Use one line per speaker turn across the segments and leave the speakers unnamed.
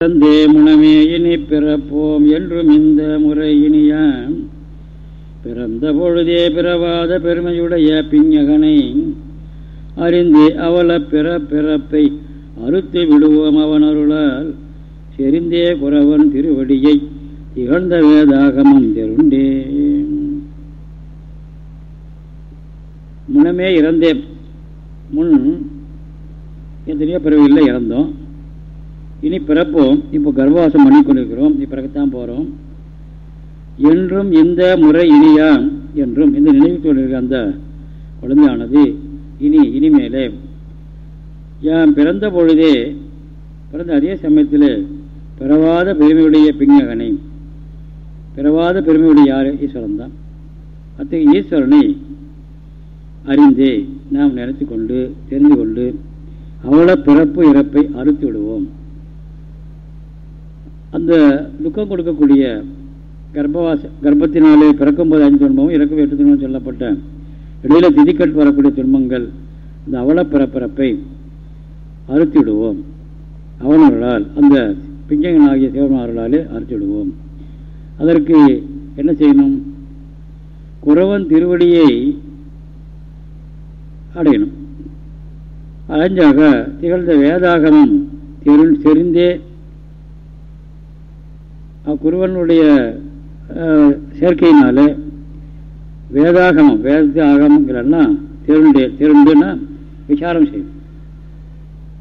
தந்தே முனமே இனி பிறப்போம் என்றும் இந்த முறை இனியாம் பிறந்த பொழுதே பிறவாத பெருமையுடைய பிஞகனை அறிந்து அவல பிற பிறப்பை அறுத்து விடுவோம் அவன் அருளால். செறிந்தே குறவன் திருவடியை திகழ்ந்த வேதாகமம் தெருண்டே முனமே இறந்தேன் முன் எத்தனையோ பிறவில்லை இறந்தோம். இனி பிறப்போம் இப்போ கர்ப்பவாசம் பண்ணி கொண்டிருக்கிறோம். நீ பிறக்கத்தான் போகிறோம் என்றும் இந்த முறை இனியா என்றும் இந்த நினைவு கொண்டிருக்க அந்த குழந்தையானது இனி இனிமேலே. யான் பிறந்த பொழுதே பிறந்த அதே சமயத்தில் பிறவாத பெருமையுடைய பிங்ககனை பிறவாத பெருமையுடைய யார்? ஈஸ்வரன் தான். அத்தகைய ஈஸ்வரனை அறிந்தே நாம் நினைத்து கொண்டு தெரிந்து கொண்டு அவள பிறப்பு இறப்பை அறுத்து விடுவோம். அந்த துக்கம் கொடுக்கக்கூடிய கர்ப்பவாச கர்ப்பத்தினாலே பிறக்கும்போது அஞ்சு துன்பமும் இறக்கும் எட்டு துன்பம் சொல்லப்பட்ட இடையில திதிக்கட்டு வரக்கூடிய துன்பங்கள் இந்த அவல பிறப்பிறப்பை அறுத்து அவனவர்களால் அந்த பிஞ்சங்கன் ஆகிய சிவனார்களாலே அறுத்து அதற்கு என்ன செய்யணும்? குறவன் திருவடியை அடையணும். அடைஞ்சாக திகழ்ந்த வேதாகமம் தெரு தெரிந்தே குருவனுடைய சேர்க்கையினால வேதாகமம் வேதத்தை ஆகமங்கிறன்னா திருண்டே திருண்டுன்னா விசாரம் செய்யும்.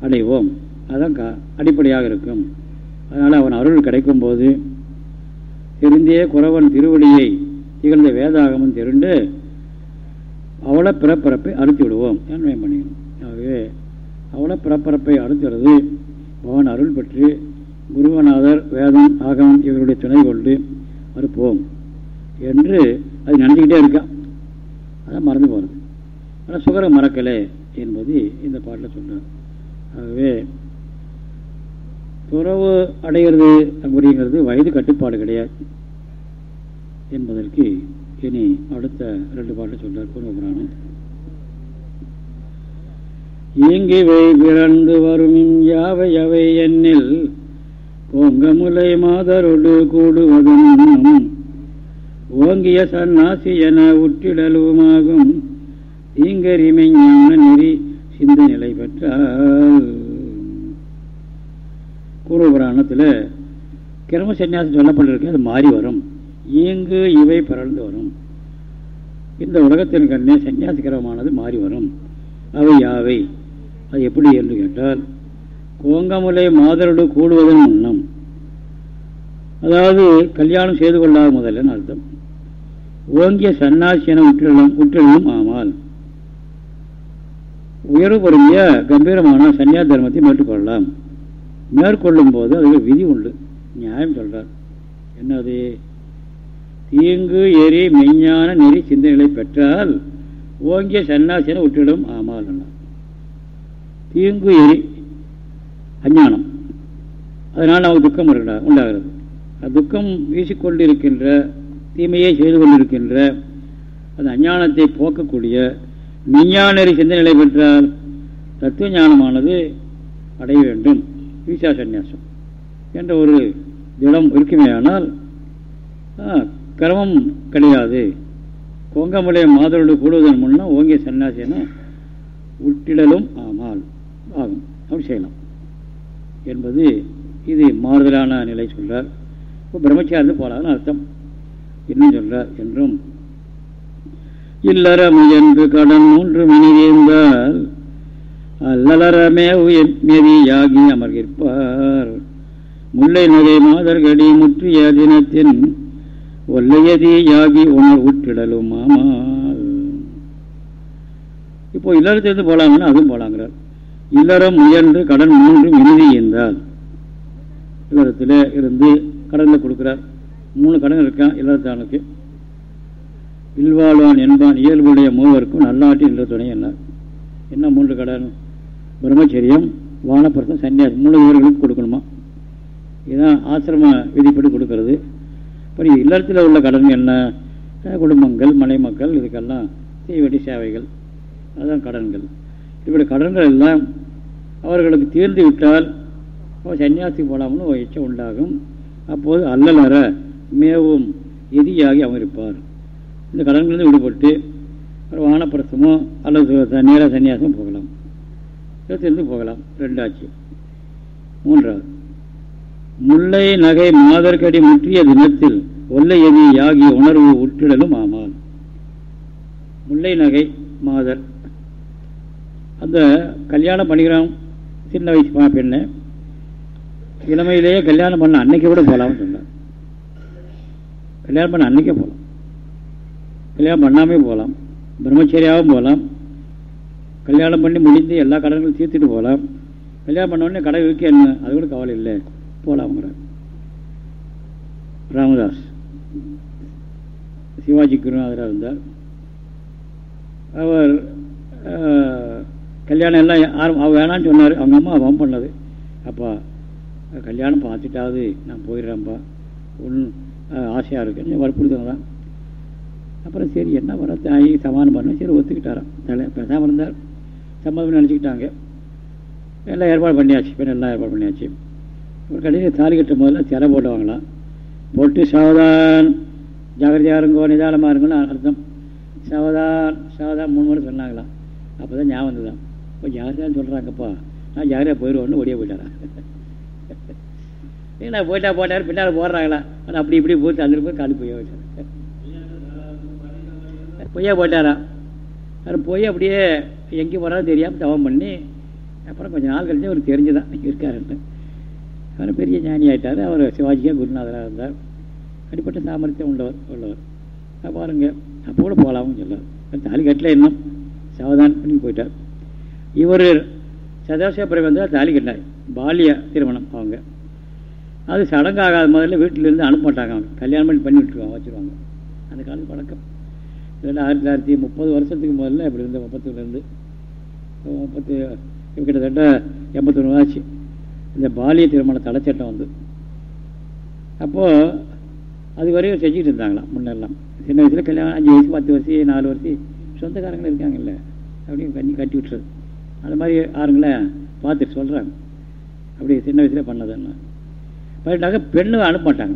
அடைவோம். அதான் அடிப்படையாக இருக்கும். அதனால் அவன் அருள் கிடைக்கும் போது குறவன் திருவடியை திகழ்ந்த வேதாகமம் திருண்டு அவளை பிறப்பிறப்பை அறுத்து விடுவோம். என்று பண்ணிக்கணும் ஆகவே அவளை பிறப்பிறப்பை அறுத்துறது பவன் அருள் பெற்று குருவநாதர் வேதம் ஆகமம் இவருடைய துணை கொண்டு அறுப்போம் என்று அது நினச்சிக்கிட்டே இருக்கான் அதான் மறந்து போகிறது ஆனால் சுகரம் மறக்கலை என்பது இந்த பாட்டில் சொல்கிறார் ஆகவே துறவு அடைகிறது அப்படிங்கிறது வயது கட்டுப்பாடு கிடையாது என்பதற்கு இனி அடுத்த ரெண்டு பாட்டில் சொல்றார் பூர்வபுராணம். இங்கிவை பிறந்து வரும் யாவை அவை என்னில் ஓங்கமுலை மாதரொடு கூடுவதும் ஓங்கிய சன்னாசி என உற்றிடலுமாகும். தீங்கரிமை ஞான நெறி சிந்த நிலை பெற்றால். கூறுபுராணத்தில் கிரம சன்னியாசம் சொல்லப்பட்டிருக்கு அது மாறி வரும். இங்கு இவை பரந்து வரும். இந்த உலகத்தின் கண்ணே சன்னியாசி கிரமமானது மாறி வரும். அவை யாவை? அது எப்படி என்று கேட்டால் கோங்கமுலை மாதரோடு கூடுவதன் முன்னம் அதாவது கல்யாணம் செய்து கொள்ளாத முதல்ல அர்த்தம். ஓங்கிய சன்னாசியன உற்றிலும் உற்றிலும் ஆமால். உயர்வு பொருந்திய கம்பீரமான சன்னியா தர்மத்தை மேற்கொள்ளலாம். மேற்கொள்ளும் போது அதுக்கு விதி உண்டு. நியாயம் சொல்றார். என்னது? தீங்கு எரி மெஞ்ஞான நெறி சிந்தனைகளை பெற்றால் ஓங்கிய சன்னாசியன உற்றிடும் ஆமால். தீங்கு எரி அஞ்ஞானம். அதனால் நமக்கு துக்கம் உண்டாகிறது. துக்கம் வீசிக்கொண்டிருக்கின்ற தீமையை செய்து கொண்டிருக்கின்ற அந்த அஞ்ஞானத்தை போக்கக்கூடிய மெஞ்ஞானறி சிந்தனை பெற்றால் தத்துவ ஞானமானது அடைய வேண்டும். வீசா சந்நியாசம் என்ற ஒரு திடம் இருக்குமேயானால் கிரமம் கிடையாது. கொங்கமுடைய மாதரோடு கூடுவதன் முன்ன ஓங்கிய சன்னியாசின உட்டிடலும் ஆமால். ஆகும். அப்படி செய்யலாம். என்பது இது மாறுதலான நிலை சொல்கிறார் இப்போ பிரம்மச்சாரிந்து போலான்னு அர்த்தம். இன்னும் சொல்றார் என்றும் இல்லற முயன்று கடன் மூன்று மணிவேந்தால் அல்லலரமே மெதியாகி அமர்கிற்பார் முல்லை நகை மாதர்கடி முற்றிய தினத்தின் ஒல்லையதி யாகி உணர் உற்றிடலும் ஆமால் இப்போ இல்லறத்திலிருந்து போகலாங்கன்னா அதுவும் போலாங்கிறார். இல்லறம் முயன்று கடன் மூன்று இறுதி இருந்தால் இல்லறத்தில் இருந்து கடனில் கொடுக்குறார். மூணு கடன் இருக்கான் இல்லறத்தானுக்கு. இல்வாழ்வான் என்பான் இயல்புடைய மூவருக்கும் நல்லாட்டி என்ற துணை என்ன என்ன மூன்று கடன்? பிரம்மச்சரியம் வானப்பிரசம் சன்னியாசம் மூணு இவர்களுக்கு கொடுக்கணுமா? இதுதான் ஆசிரம விதிப்படி கொடுக்கறது. இப்போ இல்லறத்தில் உள்ள கடன் என்ன? குடும்பங்கள் மலைமக்கள் மக்கள் இதுக்கெல்லாம் வேண்டிய சேவைகள். அதுதான் கடன்கள். இப்படி கடன்கள் எல்லாம் அவர்களுக்கு தீர்ந்து விட்டால் சன்னியாசி போகலாம்னு ஒரு இச்சை உண்டாகும். அப்போது அல்லலற மேவும் எதியாகி அவன் இருப்பார் இந்த கடன்களிலிருந்து விடுபட்டு ஒரு வானப்பிரசமோ அல்லது நேர சன்னியாசம் போகலாம். இருந்து போகலாம். ரெண்டாச்சு. மூன்றாவது. முல்லை நகை மாதர்கடி முற்றிய தினத்தில் ஒல்லை எதி யாகி உணர்வு உற்றிடலும் ஆமால். முல்லை நகை மாதர். அந்த கல்யாணம் பண்ணிக்கிறோம் சின்ன வயசு பெண்ணு. இளமையிலேயே கல்யாணம் பண்ண அன்னைக்கு கூட போகலாம்னு சொன்னார். கல்யாணம் பண்ண அன்னைக்கே போகலாம் கல்யாணம் பண்ணாமே போகலாம் பிரம்மச்சரியாகவும் போகலாம் கல்யாணம் பண்ணி முடிந்து எல்லா கடன்களும் தீர்த்துட்டு போகலாம் கல்யாணம் பண்ண உடனே கடை விற்க என்ன? அது கூட கவலை இல்லை. போகலாம்ங்கிறார் ராமதாஸ். சிவாஜி குருநாதராக இருந்தார். அவர் கல்யாணம் எல்லாம் யாரும் அவள் வேணான்னு சொன்னார். அவங்க அம்மா அவன் பண்ணது. அப்பா கல்யாணம் பார்த்துட்டாவது நான் போயிடுறேன்ப்பா. ஒன்று ஆசையாக இருக்குன்னு வற்புறுத்தவங்க தான். அப்புறம் சரி என்ன வர தாய் சமாதானம் பண்ண சரி ஒத்துக்கிட்டாராம். தலை பேசாமல் இருந்தார். சம்மதம் நினச்சிக்கிட்டாங்க. எல்லாம் ஏற்பாடு பண்ணியாச்சு. பெண் எல்லாம் ஏற்பாடு பண்ணியாச்சு. ஒரு கடையில் தாலி கட்டும் போதில் திரை போட்டுவாங்களாம். போட்டு சாவதான். ஜாகிரதையாக இருங்கோ நிதானமாக இருங்கன்னு அர்த்தம். சாவதான் சாவதான் மூணு முறை சொன்னாங்களாம். அப்போ தான் ஞாபகம் தான் இப்போ ஜாகிரதையாக சொல்கிறாங்கப்பா நான் ஜாகிரதையாக போயிடுவோன்னு ஓடியே போயிட்டாரா? ஏன்னா போயிட்டா போட்டார் பின்னால் போடுறாங்களா? அது அப்படி இப்படி போய் அந்த போய் காலி போய் வச்சார் பொய்யா போட்டாரா அவர் போய் அப்படியே எங்கே போகிறாலும் தெரியாமல் தவம் பண்ணி அப்புறம் கொஞ்சம் நாள் கழிச்சு அவர் தெரிஞ்சுதான் இருக்காருன்ட்டு அவர் பெரிய ஞானி ஆகிட்டார் அவர் சிவாஜிக்கே குருநாதராக இருந்தார். அடிப்பட்ட சாமர்த்தியம் உள்ளவர் உள்ளவர். பாருங்க அப்போ கூட போகலாம்னு சொல்லார் தாலி கட்டில் இன்னும் சாவதான் பண்ணி போயிட்டார். இவர் சதாசிவ வந்தால் தாலி கட்டினார் பாலிய திருமணம் அவங்க. அது சடங்காகாத முதல்ல வீட்டிலேருந்து அனுப்ப மாட்டாங்க அவங்க. கல்யாணம் பண்ணி பண்ணி விட்டுருவாங்க வச்சுருவாங்க. அந்த காலத்து பழக்கம். இதெல்லாம் ஆயிரத்தி தொள்ளாயிரத்தி முப்பது வருஷத்துக்கு முதல்ல இப்படி இருந்த முப்பத்துலேருந்து முப்பத்து கிட்டத்தட்ட எண்பத்தொன்று ஆச்சு. இந்த பாலிய திருமண தடைச்சட்டம் வந்து. அப்போது அது வரையும் செஞ்சுட்டு இருந்தாங்களாம் முன்னெல்லாம். சின்ன வயசில் கல்யாணம் அஞ்சு வயசு பத்து வருஷம் நாலு வருஷம் சொந்தக்காரங்களும் இருக்காங்கல்ல அப்படின்னு கண்ணி கட்டி விட்டுறது. அது மாதிரி ஆறுங்களே பார்த்துட்டு சொல்கிறாங்க அப்படி சின்ன வயசுலேயே பண்ணதுன்னா பண்ணிட்டாக்க பெண்ணு அனுப்ப மாட்டாங்க.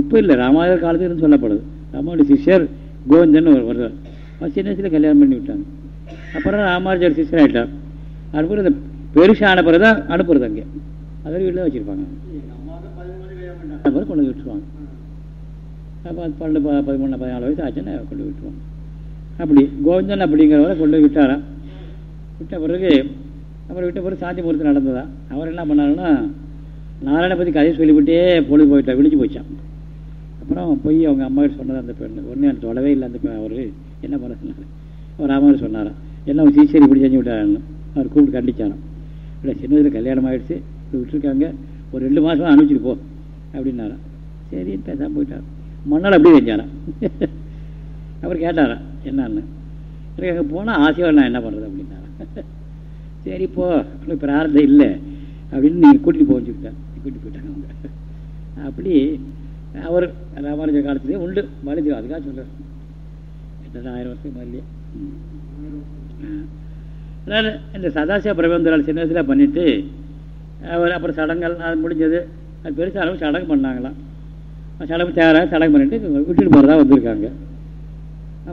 இப்போ இல்லை ராமாயண காலத்துக்கு சொல்லப்படுது. ராமாவுடைய சிஷ்யர் கோவிந்தன் ஒரு வருவார். அவர் சின்ன வயசில் கல்யாணம் பண்ணி விட்டாங்க. அப்புறம் ராமானுஜர் சிஷ்யர் ஆகிட்டார் அனுப்புறது இந்த பெருசான பிறகு தான் அனுப்புறது அங்கே. அதை வீட்டில் தான் வச்சுருப்பாங்க. அப்புறம் கொண்டு விட்டுருவாங்க. அப்போ பன்னெண்டு பதிமூணு பதினாலு வயசு ஆச்சுன்னா கொண்டு விட்டுருவாங்க. அப்படி கோவிந்தன் அப்படிங்கிறவரை கொண்டு விட்டாராம். விட்ட பிறகு அப்புறம் விட்ட பிறகு சாந்தி முகூர்த்தம் நடந்ததா? அவர் என்ன பண்ணாருன்னா நாராயண பற்றி கதையை சொல்லிவிட்டே பொழுது போயிட்டா விழிச்சு போச்சான் அப்புறம் போய் அவங்க அம்மா சொன்னது அந்த பெண் ஒன்றும் எனக்கு தொடவே இல்லை அந்த பெண் அவர். என்ன பண்ண சொன்னார்? அவர் ராமர் சொன்னாராம் என்ன சீசரி இப்படி செஞ்சு விட்டாருன்னு அவர் கூப்பிட்டு கண்டிச்சாராம். இல்லை சின்ன வயதில் கல்யாணம் ஆகிடுச்சு விட்டுருக்காங்க. ஒரு ரெண்டு மாதம் அனுப்பிச்சிட்டு போ அப்படின்னாராம். சரின்னு பேசாமல் போயிட்டார். மண்ணால் அப்படியே செஞ்சாராம் அவர் கேட்டாராம் என்னன்னு. எனக்கு அங்கே போனால் ஆசையாக நான் என்ன பண்ணுறது அப்படின்னாரா. சரி இப்போ பிரார்த்தம் இல்லை. அப்படின்னு நீங்கள் கூட்டிகிட்டு போக சொல்லிட்டார் கூட்டிகிட்டு போயிட்டாங்க அவங்க. அப்படி அவர் ராமானுஜ காலத்துலேயே உண்டு. மலிதி அதுக்காக சொல்கிறார் எத்தனை ஆயிரம் வருஷம் மல்லியே அதனால் இந்த சதாசிவ பிரபந்தரால் சின்ன வயசில் பண்ணிவிட்டு அவர் அப்புறம் சடங்குகள் அது முடிஞ்சது. அது பெருசாக அளவு சடங்கு பண்ணாங்களாம். சடங்கு தேவை சடங்கு பண்ணிட்டு விட்டுட்டு போகிறதா வந்திருக்காங்க.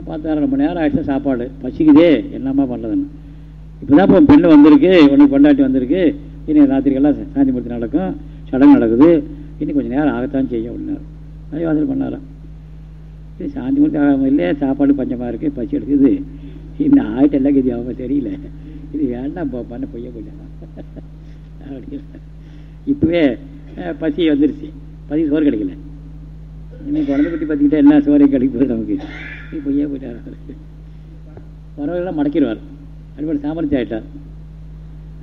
பார்த்தாரு ரொம்ப நேரம் ஆயிடுச்சு சாப்பாடு. பசிக்குதே என்னம்மா பண்ணுறதுன்னு இப்போதான் இப்போ பெண்ணு வந்திருக்கு உனக்கு பொண்டாட்டி வந்திருக்கு. இனி ராத்திரிக்கெல்லாம் சாந்தி மூர்த்தி நடக்கும் சடங்கு நடக்குது. இன்னும் கொஞ்சம் நேரம் ஆகத்தான் செய்யும் அப்படின்னாரு. அதே வாசல் பண்ணாராம் சரி சாந்தி மூர்த்தி ஆகாமல் இல்லையே சாப்பாடு பஞ்சமாக இருக்குது பசி எடுக்குது. இன்னும் ஆகிட்ட எல்லாம் கதி அவங்க தெரியல. இது வேண்டாம் இப்போ பண்ண பொய்ய போயிட்டாங்க இப்போவே பசி வந்துருச்சு. பசி சோறு கிடைக்கல. இன்னைக்கு குழந்தை குட்டி பார்த்துக்கிட்டா என்ன சோறையும் கிடைக்க போகுது நமக்கு? இது பொய்யா போயிட்டார் வரவெல்லாம் மடக்கிடுவார். அடிப்படை சாமர்த்தியம் ஆகிட்டார்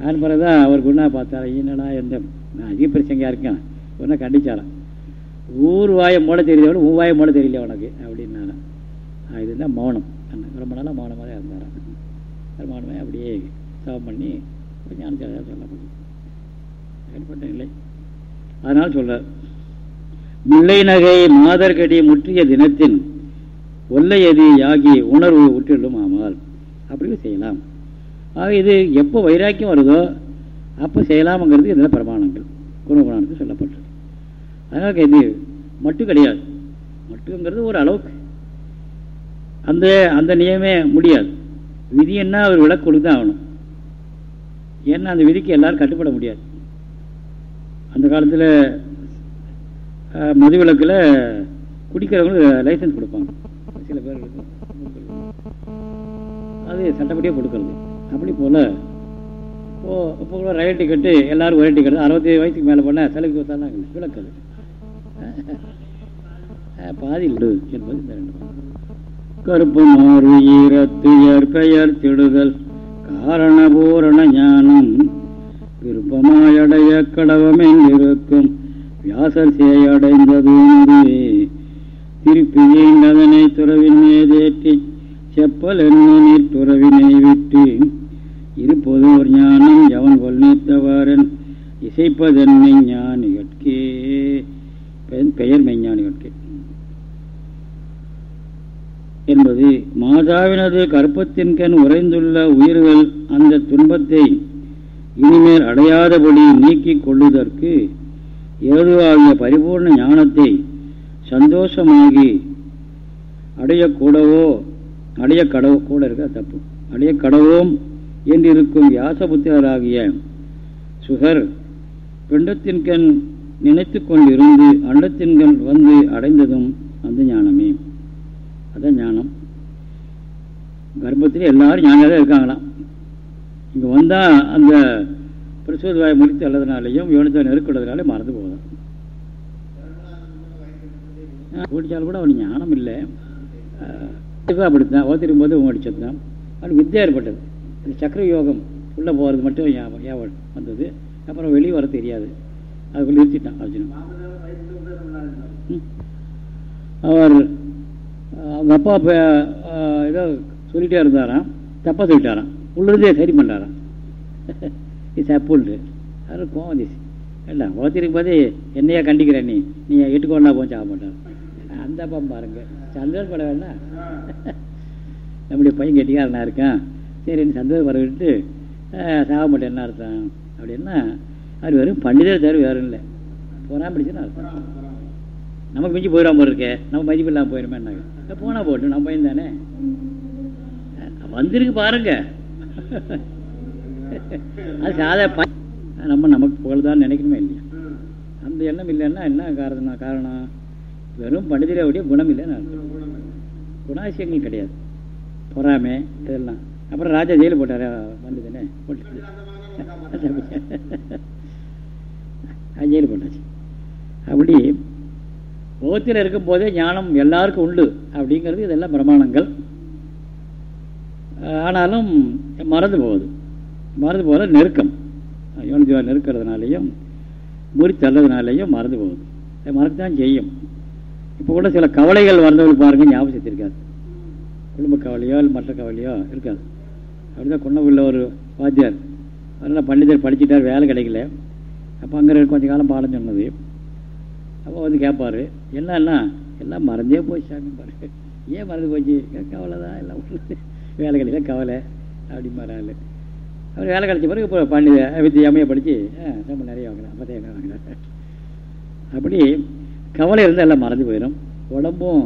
அதன் பிறகு தான் அவர் குணா பார்த்தார் என்னடா எந்த அதிக பிரச்சனையாக இருக்கேன். ஒன்றா கண்டிச்சாராம். ஊர் வாயை மூட தெரியல ஊ வாயை மூட தெரியல உனக்கு அப்படின்னாராம். இதுதான் மௌனம். ரொம்ப நாளாக மௌனமாக தான் இருந்தாராம். மௌனமாக அப்படியே சவம் பண்ணி ஞானத்தை சொல்ல முடியும் ஏற்பட்ட நிலை. அதனால் சொல்கிறார் முல்லை நகை மாதர்கடி முற்றிய தினத்தின் ஒல்லையதி யாகி உணர்வு உற்றிடும் ஆமால் அப்படி செய்யலாம். ஆக இது எப்போ வைராக்கியம் வருதோ அப்போ செய்யலாம்ங்கிறது இதில் பிரமாணங்கள். குணகுணானத்தில் சொல்லப்பட்டது. அதனால் இது மட்டும் கிடையாது. மட்டுங்கிறது ஒரு அளவுக்கு. அந்த அந்த நியமே முடியாது. விதி என்ன அவர் விளக்கு கொடுத்து ஆகணும். ஏன்னா அந்த விதிக்கு எல்லாரும் கட்டுப்பட முடியாது. அந்த காலத்தில் மது விளக்கில் குடிக்கிறவங்களுக்கு லைசன்ஸ் கொடுப்பாங்க. சில பேர் அது சட்டப்படியாக கொடுக்கறது. அப்படி போல் இப்போ இப்போ கூட ரயில் டிக்கெட்டு எல்லோரும் ஒரே டிக்கெட் அறுபத்தி வயசுக்கு மேலே போனால் செலவுக்கு வந்தாங்க விளக்கது பாதி என்பது கருப்பு மாறு ஈரத்து பெயர் திடுதல் காரணபூரண ஞானம். விருப்பமாயடைய கடவமென்றிருக்கும் வியாசர் சேயடைந்தது திருப்பி அதனை துறவின் தேற்றி செப்பல் என்ன நீர் துறவினை விட்டு இருப்பது ஒரு ஞானம் எவன் கொல்நீத்தவாரன் இசைப்பதென்னை ஞானிகட்கே பெயர் மெய்ஞானிகட்கே என்பது மாதாவினது கற்பத்தின் கண் உறைந்துள்ள உயிர்கள் அந்த துன்பத்தை இனிமேல் அடையாதபடி நீக்கிக் கொள்ளுதற்கு ஏதுவாகிய பரிபூர்ண ஞானத்தை சந்தோஷமாகி அடையக்கூடவோ அடைய கடவோ கூட இருக்க? தப்பு. அடைய கடவோம் என்றிருக்கும் வியாசபுத்திரராகிய சுகர் பிண்டத்தின் கண் நினைத்து கொண்டிருந்து அண்டத்தின்கண் வந்து அடைந்ததும் அந்த ஞானமே. அதான் ஞானம். கர்ப்பத்தில் எல்லாரும் ஞானியாக தான் இருக்காங்களாம். இங்கே வந்தால் அந்த பிரசோத முடித்து அல்லதுனாலையும் யோனித்தை நெருக்கிறதுனாலே மறந்து போதும் ஓடிச்சாலும் கூட அவனுக்கு ஞானம் இல்லை. அப்படித்தான் ஓத்திருக்கும் போது ஓடிச்சது தான் அவனுக்கு வித்தியா ஏற்பட்டது. இந்த சக்கர யோகம் உள்ளே போகிறது மட்டும் ஞாபகம் வந்தது. அப்புறம் வெளியே வர தெரியாது. அதுக்குள்ளே நிறுத்திட்டான் அர்ஜுனன். அவர் அவங்க அப்பா ஏதோ சொல்லிகிட்டே இருந்தாராம். தப்பாக சொல்லிட்டாராம். உள்ளதே சரி பண்ணாராம். இது தப்புண்டு அது கோவம் வந்துச்சு. இல்லை ஓத்திருக்கு போது என்னையா கண்டிக்கிறேன் நீ? நீ எட்டுக்கொண்டா போச்சு ஆக மாட்டார் அந்த அப்பா பாருங்க. சந்தோஷப்பட வேண்டாம். நம்முடைய பையன் கெட்டிக்காரனா இருக்கான். சரி நீ சந்தோஷப்பட சாக மாட்டேன் என்ன அர்த்தம்? அப்படின்னா அது வெறும் பண்டிதர் தவிர வேறும் இல்லை. போனால் பிடிச்சுன்னு அர்த்தம். நமக்கு மிஞ்சி போயிடாம இருக்கே. நம்ம மதிப்பு இல்லாமல் போயிடுமேன்னாங்க போனால் போட்டு நம்ம பையன் தானே. வந்திருக்கு பாருங்க. அது சாதா நம்ம நமக்கு புகழ்தான் நினைக்கணுமே இல்லையா? அந்த எண்ணம் இல்லைன்னா என்ன காரணம் காரணம்? வெறும் பண்டிதரையுடைய குணம் இல்லைன்னு குணாசியங்கள் கிடையாது. பொறாமை இதெல்லாம். அப்புறம் ராஜா ஜெயிலில் போட்டார்? வந்ததுன்னு போட்டு ஜெயிலில் போட்டாச்சு. அப்படி போகத்தில் இருக்கும் போதே ஞானம் எல்லாருக்கும் உண்டு அப்படிங்கிறது இதெல்லாம் பிரமாணங்கள். ஆனாலும் மறந்து போகுது. மறந்து போகிற நெருக்கம். யோனிஜுவா நெருக்கிறதுனாலையும் முறி தள்ளதுனாலையும் மறந்து போகுது. மறந்து தான் செய்யும். இப்போ கூட சில கவலைகள் வந்தவர்கள் பாருங்க ஞாபகத்து இருக்காது. குடும்ப கவலையோ இல்லை மற்ற கவலையோ இருக்காது. அப்படிதான் குன்னகுள்ள ஒரு வாத்தியார். அதனால் பண்டிதர் படிச்சுட்டார் வேலை கிடைக்கல. அப்போ அங்கே கொஞ்ச காலம் பாடம் சொன்னது. அப்போ வந்து கேட்பார் என்னன்னா எல்லாம் மறந்தே போச்சு சாமி பாரு. ஏன் மறந்து போச்சு? கவலை தான்? எல்லாம் வேலை கிடைக்கல கவலை அப்படிம்பாரு ஆள். அவர் வேலை கிடைச்ச பிறகு இப்போ பண்டித வித்தி எம்ஏ படித்து ரொம்ப நிறைய வாங்கினேன் அப்போ என்ன வாங்கினேன் அப்படி கவலை இருந்தால் எல்லாம் மறந்து போயிடும் உடம்பும்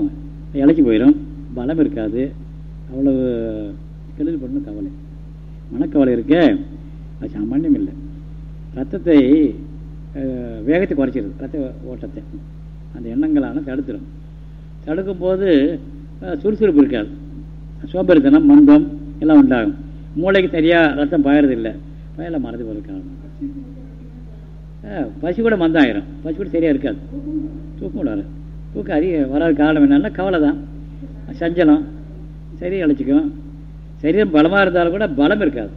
இழைச்சி போயிடும் பலம் இருக்காது. அவ்வளவு கெடுதல் பண்ணணும் கவலை. மனக்கவலை இருக்க அது சாமானியம் இல்லை. ரத்தத்தை வேகத்தை குறைச்சிருது ரத்த ஓட்டத்தை. அந்த எண்ணங்களான தடுத்துடும் தடுக்கும்போது சுறுசுறுப்பு இருக்காது. சோம்பேறித்தனம் மந்தம் எல்லாம் உண்டாகும். மூளைக்கு சரியாக ரத்தம் பாயறதில்லை. பயல மறந்து போகிற காரணம். பசி கூட மந்தாயிரும். பசி கூட சரியாக இருக்காது. தூக்கம் விடாது தூக்கம் அதிக வராத காரணம் என்னன்னா கவலை தான். சஞ்சலம். சரி அழைச்சிக்கும். சரீரம் பலமாக இருந்தாலும் கூட பலம் இருக்காது.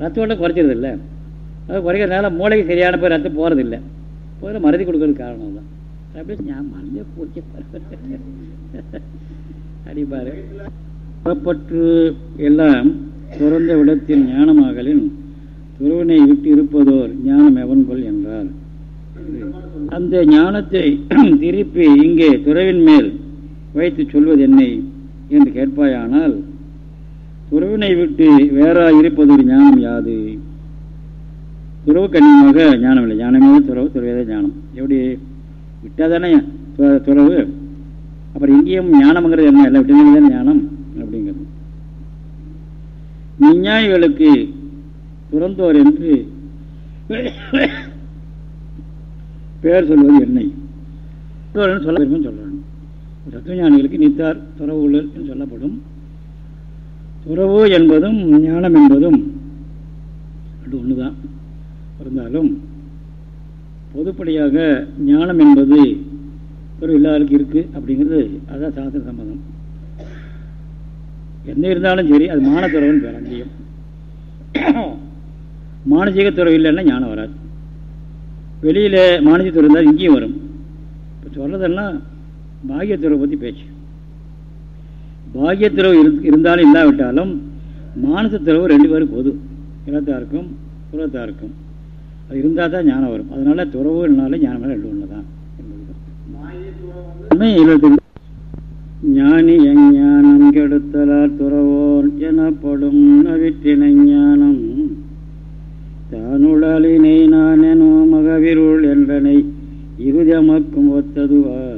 ரத்த ஓட்டம் குறைச்சிருது இல்லை அது குறைக்கிறதுனால மூளைக்கு சரியான போய் ரத்தம் போகிறதில்லை போகிற மறதி கொடுக்கறது காரணம் தான் அப்படியே நான் மறந்தே போச்சு. அடிப்பாரு புறப்பற்று எல்லாம் துறந்த விடத்தில் ஞானமாகலின் துறவினை விட்டு இருப்பதோர் ஞானம் எவன்கொள் என்றார். அந்த ஞானத்தை திருப்பி இங்கே துறவின் மேல் வைத்து சொல்வது என்னை? என்று கேட்பாயானால் துறவினை விட்டு வேறா இருப்பதொரு ஞானம் யாது? துறவு கண்ணியமாக ஞானம் இல்லை ஞானமே துறவு துறவே ஞானம். எப்படி? விட்டால் தானே துறவு. அப்புறம் இங்கேயும் ஞானம்ங்கிறது என்ன? எல்லாம் விட்டு தானே ஞானம் அப்படிங்கிறது. விஞ்ஞானிகளுக்கு துறந்தோர் என்று பெயர் சொல்வது என்னை? சொல்ல சொல்கிறாங்க தத்துவ ஞானிகளுக்கு நித்தார் துறவு உள்ளல் என்று சொல்லப்படும். உறவு என்பதும் ஞானம் என்பதும் அது ஒன்றுதான் இருந்தாலும் பொதுப்படியாக ஞானம் என்பது ஒரு எல்லாருக்கும் இருக்குது அப்படிங்கிறது அதுதான் சாஸ்திர சம்மதம். என்ன இருந்தாலும் சரி அது மானத்துறவுன்னு பேர் அங்கேயும் மானசீக துறவு இல்லைன்னா ஞானம் வராது. வெளியில் மானசீக துறவு இருந்தால் இங்கேயும் வரும். இப்போ சொல்கிறதெல்லாம் பாகியத்துறவை பற்றி பேச்சு. பாகியத்துறவு இருந்தாலும் இல்லாவிட்டாலும் மானசத்துறவு ரெண்டு பேரும் பொது. இளத்தாருக்கும் துறத்தாருக்கும் அது இருந்தால் தான் ஞானம் வரும். அதனால் துறவுனால ஞானம் ரெண்டு ஒன்று தான். ஞானி எஞ்ஞானம் கெடுத்தலார் துறவோர் எனப்படும் நவிற்றினை ஞானம். தானுடலினை நான் எனோ மகவிருள் என்றனை இருதமக்கும் ஒத்ததுவார்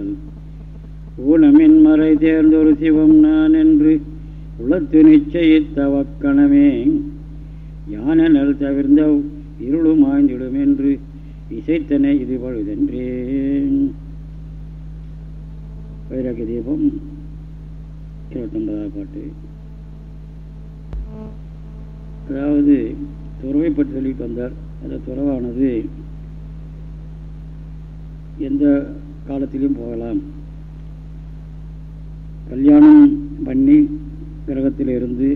ஊனமின் மறை தேர்ந்தொரு சிவம் நான் என்று உளத்து நிச்சயித்தவக்கணமே யானல் தவிர்ந்த இருளும் ஆய்ந்திடும் என்று இசைத்தனை இது பழுதென்றேன். வைராக்கிய தீபம் இருபத்தொன்பதாவது பாட்டு. அதாவது துறவை பற்றி சொல்லிட்டு வந்தார். அந்த துறவானது எந்த காலத்திலையும் போகலாம். கல்யாணம் பண்ணி கிரகத்தில் இருந்து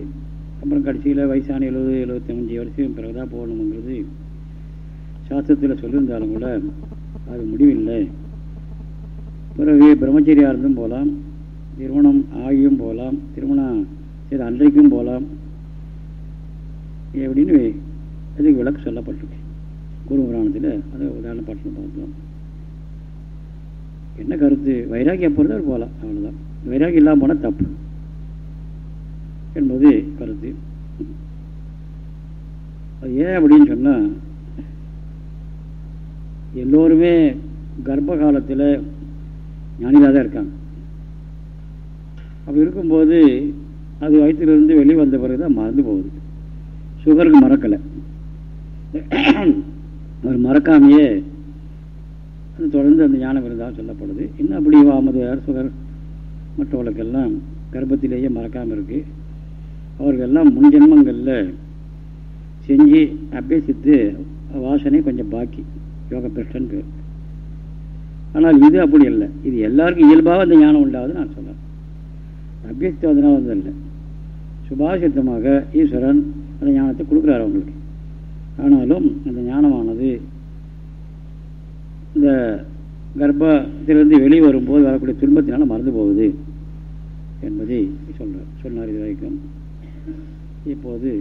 அப்புறம் கடைசியில் வயசான எழுபது எழுபத்தஞ்சு வருஷம் பிறகுதான் போகணுங்கிறது சாஸ்திரத்தில் சொல்லியிருந்தாலும் கூட அது முடிவில்லை. பிறகு பிரம்மச்சரியாக இருந்தும் போகலாம் திருமணம் ஆகியும் போகலாம் திருமணம் சரி அன்றைக்கும் போகலாம். எப்படின்னு அதுக்கு விளக்கு சொல்லப்பட்டிருக்கு. குரு புராணத்தில் அதை உதாரண பாட்டில் பார்த்தோம் என்ன கருத்து? வைராக்கியம் அவர் போகலாம். அவ்வளோதான் இல்லாமல் போனால் தப்பு என்பது கருத்து. அது ஏன் அப்படின்னு சொன்னால் எல்லோருமே கர்ப்ப காலத்தில் ஞானிதாக தான் இருக்காங்க. அப்படி இருக்கும்போது அது வயிற்றிலிருந்து வெளியே வந்த பிறகு தான் மறந்து போகுது. சுகருக்கு மறக்கலை. அவர் மறக்காமையே அது தொடர்ந்து அந்த ஞானம் இருந்தால் சொல்லப்படுது. இன்னும் அப்படி வாமதுவார் சுகர்? மற்றவர்களுக்கெல்லாம் கர்ப்பத்திலேயே மறக்காமல் இருக்குது அவர்களெல்லாம் முன்ஜென்மங்களில் செஞ்சு அபியசித்து வாசனை கொஞ்சம் பாக்கி யோக பிரஷ்டன் பேர் ஆனால் இது அப்படி இல்லை இது எல்லாருக்கும் இயல்பாக அந்த ஞானம் உண்டாவது நான் சொல்கிறேன் அபியசித்து வந்து இல்லை சுபாசித்தமாக ஈஸ்வரன் அந்த ஞானத்தை கொடுக்குறாரு அவங்களுக்கு. ஆனாலும் அந்த ஞானமானது இந்த கர்ப்பத்திலிருந்து வெளியே வரும்போது வரக்கூடிய துன்பத்தினால் மறந்து போகுது என்பதை சொல்கிறார் சொன்னார் இது வரைக்கும். இப்போது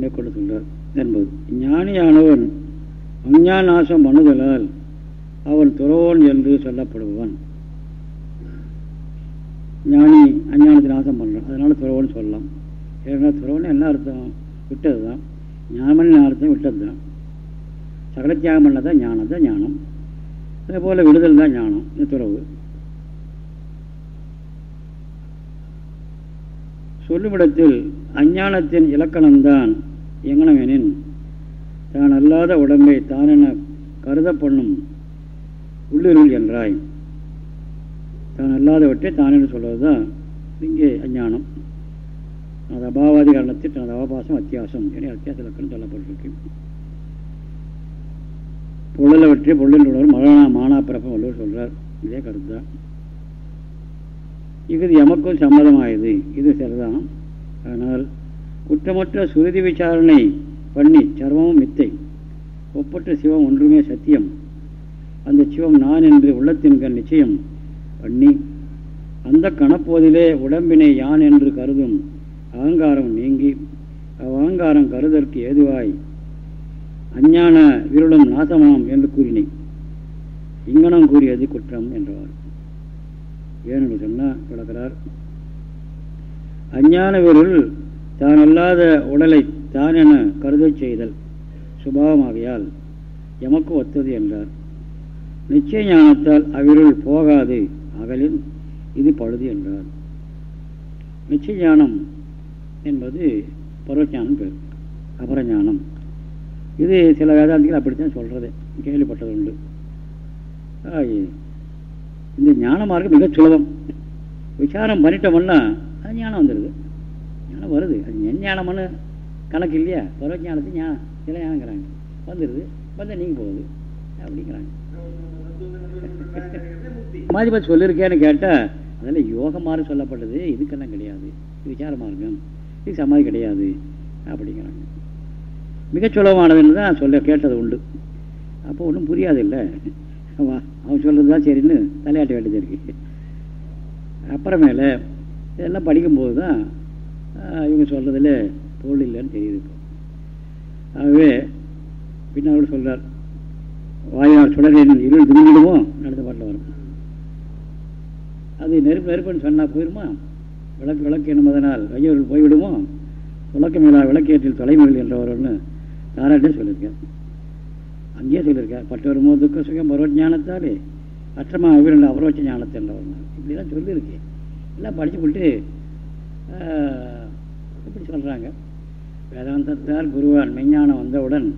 மேற்கொண்டு சொல்கிறார் என்பது ஞானியானவன் அஞ்ஞான நாசம் பண்ணுதலால் அவன் துறவோன் என்று சொல்லப்படுபவன். ஞானி அஞ்ஞானத்தை நாசம் பண்ணுறான் அதனால் துறவோன்னு சொல்லலாம். ஏன்னா துறவன் என்ன அர்த்தம்? விட்டது தான் ஞானமன் அர்த்தம்? விட்டது தான் சகல தியாகம் பண்ணதான் ஞானம். தான் ஞானம் அதே போல் விடுதல் தான் ஞானம் இந்த துறவு. சொல்லுமிடத்தில் அஞ்ஞானத்தின் இலக்கணம்தான் எங்கனமெனின் தான் அல்லாத உடம்பை தானென கருத பண்ணும் உள்ளிருள் என்றாய். தான் அல்லாதவற்றை தான் என்று சொல்வது தான் இங்கே அஞ்ஞானம். அது அபாவாதி காரணத்தில் தனது அவபாசம் அத்தியாசம் என அத்தியாச இலக்கணம் சொல்லப்பட்டிருக்கு. பொருளவற்றை பொருளில் உள்ளவர் மகனா மானா பிறப்பம் வள்ளுவர் சொல்கிறார் இதே கருத்து தான். இது எமக்கும் சம்மதமாயது. இது சரிதான். ஆனால் குற்றமற்ற சுருதி விசாரணை பண்ணி சர்மமும் மித்தை. ஒப்பற்ற சிவம் ஒன்றுமே சத்தியம். அந்த சிவம் நான் என்று உள்ளத்தின்கள் நிச்சயம் பண்ணி அந்த கணப்போதிலே உடம்பினை யான் என்று கருதும் அகங்காரம் நீங்கி அவ்வகங்காரம் கருதற்கு ஏதுவாய் அஞ்ஞான விருளும் நாசமாம் என்று கூறினேன். இங்கனம் கூறியது குற்றம் என்றவர். ஏன்னு சொன்னால் விளக்கிறார். அஞ்ஞான விருள் தான் அல்லாத உடலை தான் என கருதச் செய்தல் சுபாவமாகையால் எமக்கு ஒத்தது என்றார். நிச்சய ஞானத்தால் அவிருள் போகாது அகலின் இது பழுது என்றார். நிச்சய ஞானம் என்பது பருவஞானம் பேர் அபரஞானம். இது சில வேதாந்திகள் அப்படித்தான் சொல்கிறது கேள்விப்பட்டது உண்டு. இந்த ஞான மார்க்கம் மிக சுலபம். விசாரம் பண்ணிட்டோம்னா அது ஞானம் வந்துடுது ஞானம் வருது. அது என் ஞானம்னு கணக்கு இல்லையா? பருவஞானத்து ஞானம் சில ஞானங்கிறாங்க. வந்துடுது வந்து நீங்கள் போகுது. அப்படிங்கிறாங்க. மாதிரி பற்றி சொல்லியிருக்கேன்னு கேட்டால் அதில் யோகமாக சொல்லப்பட்டது. இதுக்கெல்லாம் கிடையாது. இது விசார மார்க்கம். இது சமாதி கிடையாது. அப்படிங்கிறாங்க. மிகச் சுலபமானதுன்னு தான் சொல்ல கேட்டது உண்டு. அப்போ ஒன்றும் புரியாது இல்லை அவன் சொல்கிறது தான் சரின்னு தலையாட்ட வேண்டியது இருக்கு. அப்புறமேல இதெல்லாம் படிக்கும்போது தான் இவங்க சொல்கிறதுல பொருள் இல்லைன்னு தெரியுது. ஆகவே பின்னால் சொல்கிறார் வாயால் சுடரின் இருள் துணிவிடுவோம் நடந்த பாட்டில் வரும். அது நெருப்பு நெருப்புன்னு சொன்னால் போயிடுமா விளக்கு விளக்கு என்பதனால் வையவர்கள் போய்விடுமோ? விளக்கு மேலா விளக்கேற்றில் என்றவர் என்றவர்கள்னு தாராட்டே சொல்லியிருக்கேன். அங்கேயே சொல்லியிருக்கேன். பட்டவருமோ துக்க சுகம் பரவ ஞானத்தாலே அற்றமா அவிரல் அபரோட்ச ஞானத்தை என்றவர்கள் இப்படிலாம் சொல்லியிருக்கு எல்லாம் படித்து போட்டு இப்படி சொல்கிறாங்க வேதாந்தத்தால் குருவான் மெஞ்ஞானம் வந்தவுடன்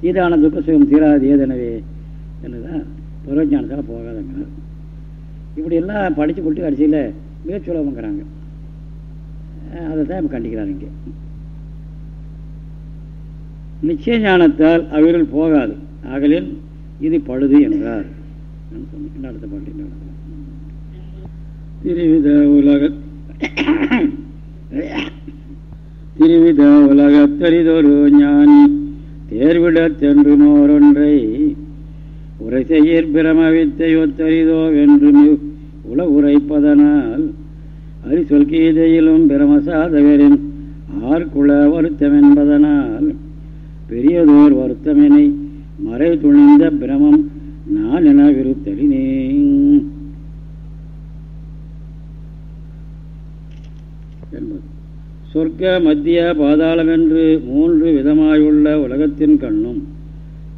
தீதான துக்க சுகம் தீராது ஏதெனவே என்னதான்? பருவஞானத்தால் போகாதங்கிறார். இப்படி எல்லாம் படித்து போட்டு கடைசியில் மிக சுலபங்கிறாங்க. அதை தான் இப்போ கண்டிக்கிறார் இங்கே. நிச்சய ஞானத்தால் அவர்கள் போகாது. ஆகலில் இது பழுது என்றார். சொன்னேன் அடுத்த பாட்டு? திருவித உலக திருவித உலகத்தரிதொரு ஞானி தேர்விடச் சென்று உரை செய்யற் பிரமவித்தை ஒத்தரிதோ என்று உல உரைப்பதனால் அரிசொல் கீதையிலும் பிரமசாதகரின் ஆர்குல வருத்தம் என்பதனால் பெரியதோர் வருத்தமெனை மறை துணிந்த பிரமம் நான் என விருத்தலினேன் என்பது. சொர்க்க மத்திய பாதாளமென்று மூன்று விதமாயுள்ள உலகத்தின் கண்ணும்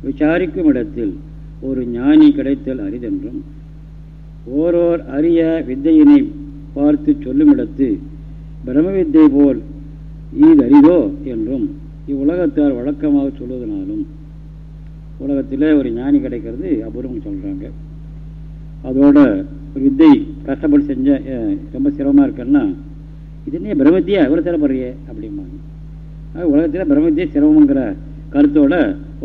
விசாரிக்கும் இடத்தில் ஒரு ஞானி கிடைத்தல் அரிதென்றும் ஓரோர் அரிய வித்தையினை பார்த்து சொல்லுமிடத்து பிரம வித்தை போல் ஈதரிதோ என்றும் இவ்வுலகத்தார் வழக்கமாக சொல்வதனாலும் உலகத்தில் ஒரு ஞானி கிடைக்கிறது அபூர்வம் சொல்கிறாங்க அதோட ஒரு வித்தை கஷ்டப்பட்டு செஞ்ச ரொம்ப சிரமமாக இருக்குன்னா இது என்ன பிரம்மத்தியா? எவ்வளோ சிரமப்படுறியே? அப்படிம்பாங்க. ஆக உலகத்தில் பிரம்மத்திய சிரமங்கிற கருத்தோட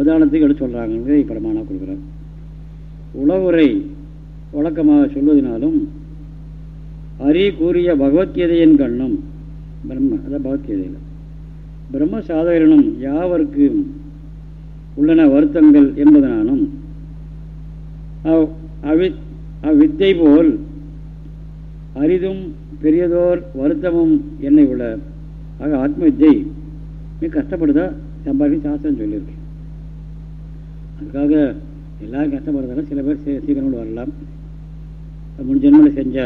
உதாரணத்துக்கு எடுத்து சொல்கிறாங்க பிரமாணம் கொடுக்குறாங்க உலகுரை வழக்கமாக சொல்வதனாலும் அறி கூறிய பகவத்கீதையின் கண்ணும் பிரம்ம அதான் பகவத்கீதையில். பிரம்ம சாதகரினும் யாவருக்கும் உள்ளன வருத்தங்கள் என்பதனாலும் அவ்வித்தை போல் அரிதும் பெரியதோர் வருத்தமும் என்னை உள்ள ஆக ஆத்ம வித்தை மிக கஷ்டப்படுதா? சம்பாதிக்க சாஸ்திரம் சொல்லியிருக்கேன் அதுக்காக எல்லாரும் கஷ்டப்படுறதால சில பேர் சீக்கிரங்கள் வரலாம். முன் ஜென்மத்தில் செஞ்ச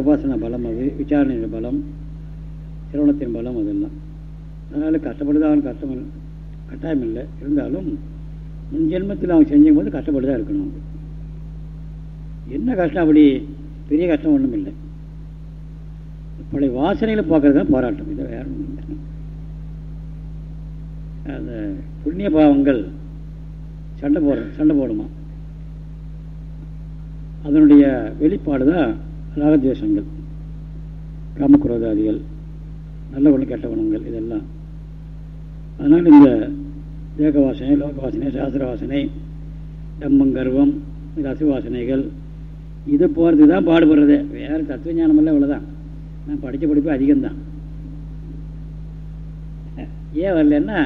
உபாசன பலம் அது விசாரணையின் பலம் சிரவணத்தின் பலம் அதெல்லாம். அதனால் கஷ்டப்படுதான் கஷ்டம் கட்டாயம் இல்லை இருந்தாலும் முன் ஜென்மத்தில் அவங்க செஞ்சும் போது கஷ்டப்பட்டு தான் இருக்கணும். அவங்க என்ன கஷ்டம் அப்படி? பெரிய கஷ்டம் ஒன்றும் இல்லை பழைய வாசனைகளை பார்க்கறது தான் போராட்டம். இதை வேற ஒன்றும் இல்லை. அந்த புண்ணிய பாவங்கள் சண்டை போடுற சண்டை போடுமா? அதனுடைய வெளிப்பாடு தான் ராகத்வேஷங்கள். காமக்குரோதாதிகள் நல்ல குணம் கெட்ட குணங்கள் இதெல்லாம். அதனால் இந்த தேக வாசனை லோக வாசனை சாஸ்திர வாசனை டம்மங்கர்வம் ரசு வாசனைகள் இது போகிறதுக்கு தான் பாடுபடுறது. வேறு தத்துவ ஞானமெல்லாம் இவ்வளோதான் நான் படித்த படிப்பு அதிகம்தான். ஏன் வரலன்னா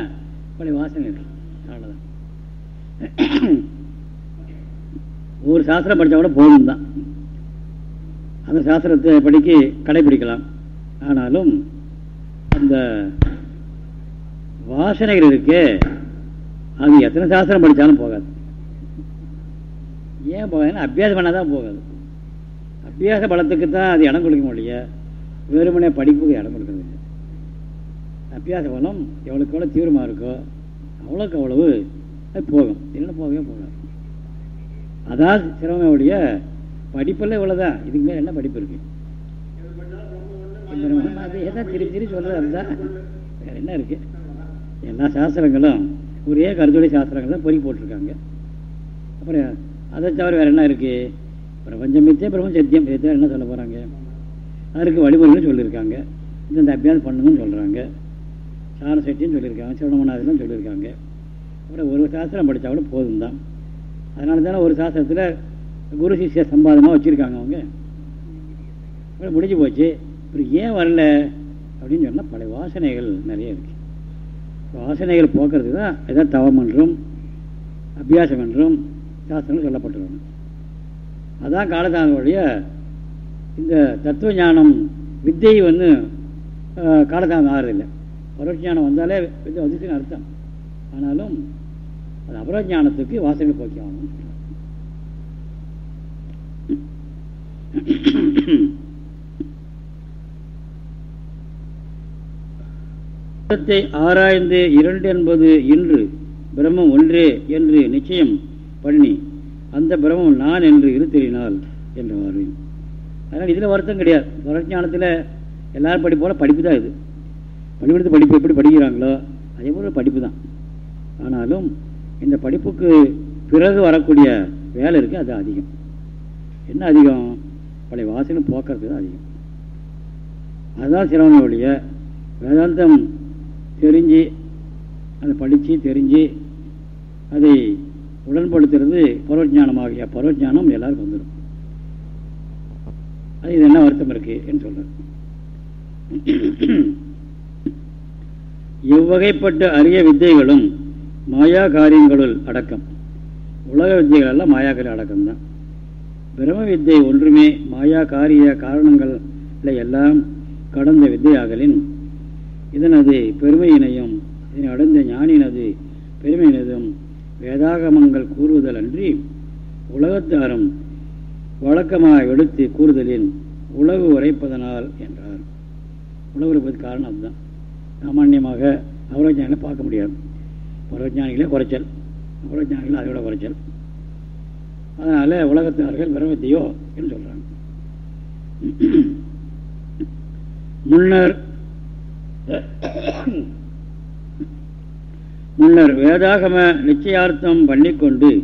பழைய வாசனை அவ்வளோதான் ஒரு சாஸ்திரம் படித்தா கூட போதும் தான் அந்த சாஸ்திரத்தை படிக்க கடைபிடிக்கலாம். ஆனாலும் அந்த வாசனைகள் இருக்கே. அது எத்தனை சாஸ்திரம் படித்தாலும் போகாது. ஏன் போகாதுன்னா அபியாசம் பண்ணால் தான் போகாது. அபியாச பலத்துக்கு தான் அது இடம் கொடுக்க முடியல. வெறுமனே படிப்புக்கு இடம் கொடுக்கறது இல்லை. அபியாச பலம் எவ்வளோக்கு எவ்வளோ தீவிரமாக இருக்கோ அவ்வளோக்கு அவ்வளவு அது போகும். இல்லைன்னா போகவே போகாது. அதான் சிரமமுடைய படிப்பெல்லாம் இவ்வளோதான் இதுக்கு மேலே என்ன படிப்பு இருக்கு? அது எதான் திருப்பி திருப்பி சொல்கிறது அதுதான் வேறு என்ன இருக்கு? எல்லா சாஸ்திரங்களும் ஒரே கருத்துடைய சாஸ்திரங்கள் தான் பொறி போட்டிருக்காங்க. அப்புறம் அதை தவிர வேறு என்ன இருக்குது பிரபஞ்சமித்தே பிரபஞ்ச பிரபஞ்சம் சத்தியம் என்ன சொல்ல போகிறாங்க அதற்கு வழிமுறைகளும் சொல்லியிருக்காங்க. இந்த அபியாசம் பண்ணணும்னு சொல்கிறாங்க சார சட்டின்னு சொல்லியிருக்காங்க சிவனமனாதெல்லாம் சொல்லியிருக்காங்க. அப்புறம் ஒரு சாஸ்திரம் படித்தா கூட போதும் தான் அதனால தானே ஒரு சாஸ்திரத்தில் குரு சிஷ்ய சம்பாதமாக வச்சுருக்காங்க அவங்க. அப்புறம் முடிஞ்சு போச்சு. அப்புறம் ஏன் வரல? அப்படின்னு சொன்னால் பல வாசனைகள் நிறைய இருக்குது வாசனைகள் போக்குறதுக்கு தான் எதாவது தவம் என்றும் அபியாசம் என்றும் சாஸ்திரங்கள் சொல்லப்பட்டுள்ளன. அதான் காலதாமனுடைய இந்த தத்துவ ஞானம் வித்தை வந்து காலதாமம் ஆகிறதில்லை. பரவஞானம் வந்தாலே வித்தை வந்துச்சுன்னு அர்த்தம். ஆனாலும் அது அபரஞானத்துக்கு வாசனை போக்கி ஆகணும் ஆராய்ந்து இரண்டு என்பது இன்று பிரம்மம் ஒன்றே என்று நிச்சயம் பண்ணி அந்த பிரம்மம் நான் என்று இருத்தறினால் என்றவாறு அதனால் இதில் வருத்தம் கிடையாது. பரஜானத்தில் எல்லாரும் படிப்போல படிப்பு தான் இது. பள்ளிக்கூடத்து படிப்பு எப்படி படிக்கிறாங்களோ அதே போல் படிப்பு தான். ஆனாலும் இந்த படிப்புக்கு பிறகு வரக்கூடிய வேலை இருக்குது அது அதிகம். என்ன அதிகம்? பழைய வாசலும் போக்குறது தான் அதிகம். அதுதான் சிரமனுடைய வேதாந்தம் தெரிஞ்சு அதை படித்து தெரிஞ்சு அதை உடன்படுத்துறது பரவஜானமாகிய பரவஜானம் எல்லாருக்கும் வந்துடும் அது இது என்ன வருத்தம் இருக்கு என்று சொல்ற இவ்வகைப்பட்ட அரிய வித்தைகளும் மாயா காரியங்களுள் அடக்கம். உலக வித்தைகள் எல்லாம் மாயாக்கள் அடக்கம் தான் பிரம்ம வித்தை ஒன்றுமே மாயா காரிய காரணங்கள் எல்லாம் கடந்த வித்தையாகலின் இதனது பெருமையினையும் இதனை அடைந்த ஞானினது பெருமையினதும் வேதாகமங்கள் கூறுவதல் அன்றி உலகத்தாரும் வழக்கமாக எடுத்து கூறுதலின் உழவு உரைப்பதனால் என்றார். உழவு உரைப்பது காரணம் அதுதான். சாமான்யமாக அவரோஜானிகளை பார்க்க முடியாது. பரவஜானிகளே குறைச்சல். அபரோஜானிகள் அதை விட குறைச்சல். அதனால் உலகத்தார்கள் பிரமத்தையோ என்று சொல்கிறாங்க முன்னர் முன்னர் வேதாகம நிச்சயார்த்தம் பண்ணிக்கொண்டு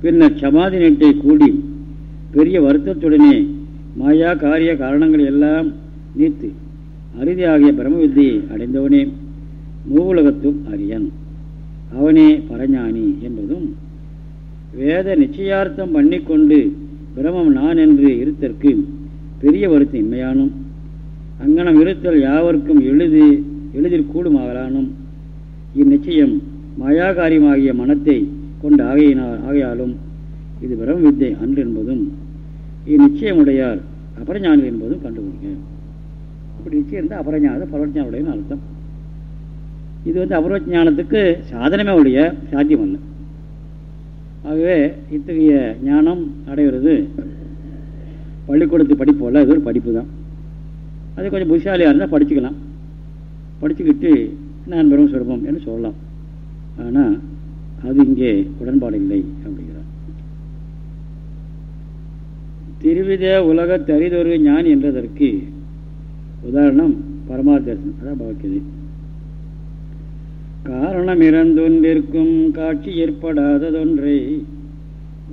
பின்னர் சமாதி நெட்டை கூடி பெரிய வருத்தத்துடனே மாயா காரிய காரணங்கள் எல்லாம் நீத்து அறுதி ஆகிய பிரம்ம வித்தியை அடைந்தவனே மூவுலகத்தும் அரியன். அவனே பரஞானி என்பதும் வேத நிச்சயார்த்தம் பண்ணிக்கொண்டு பிரமம் நான் என்று இருத்தற்கு பெரிய வருத்தம் இன்மையானும் அங்கனம் இருத்தல் யாவருக்கும் எழுதி எளிதில் கூடுமாகலானும். இந்நிச்சயம் மாயாகாரியமாகிய மனத்தை கொண்டு ஆகையினால் ஆகையாலும் இது பிரம் வித்தை அன்று என்பதும் இந்நிச்சயமுடையார் அபரஞானிகள் என்பதும் கண்டுபிடிக்க அப்படி நிச்சயம் இருந்தால் அபரஞான பரவஞானுடைய அர்த்தம். இது வந்து அபரவஞானத்துக்கு சாதனமே உடைய சாத்தியம் அல்ல ஆகவே இத்தகைய ஞானம் அடைகிறது. பள்ளிக்கூடத்து படிப்போல் அது ஒரு படிப்பு தான் அது கொஞ்சம் புஷாலியாக இருந்தால் படிச்சுக்கலாம். படிச்சுக்கிட்டு நான் பெரும் சுரூபம் என்று சொல்லலாம். ஆனால் அது இங்கே உடன்பாடு இல்லை அப்படிங்கிறார். திருவித உலக தரிதொரு ஞான் என்றதற்கு உதாரணம் பரமார்த்தம் அதான் பாக்கியது காரணம் இறந்தொன்றிற்கும் காட்சி ஏற்படாததொன்றை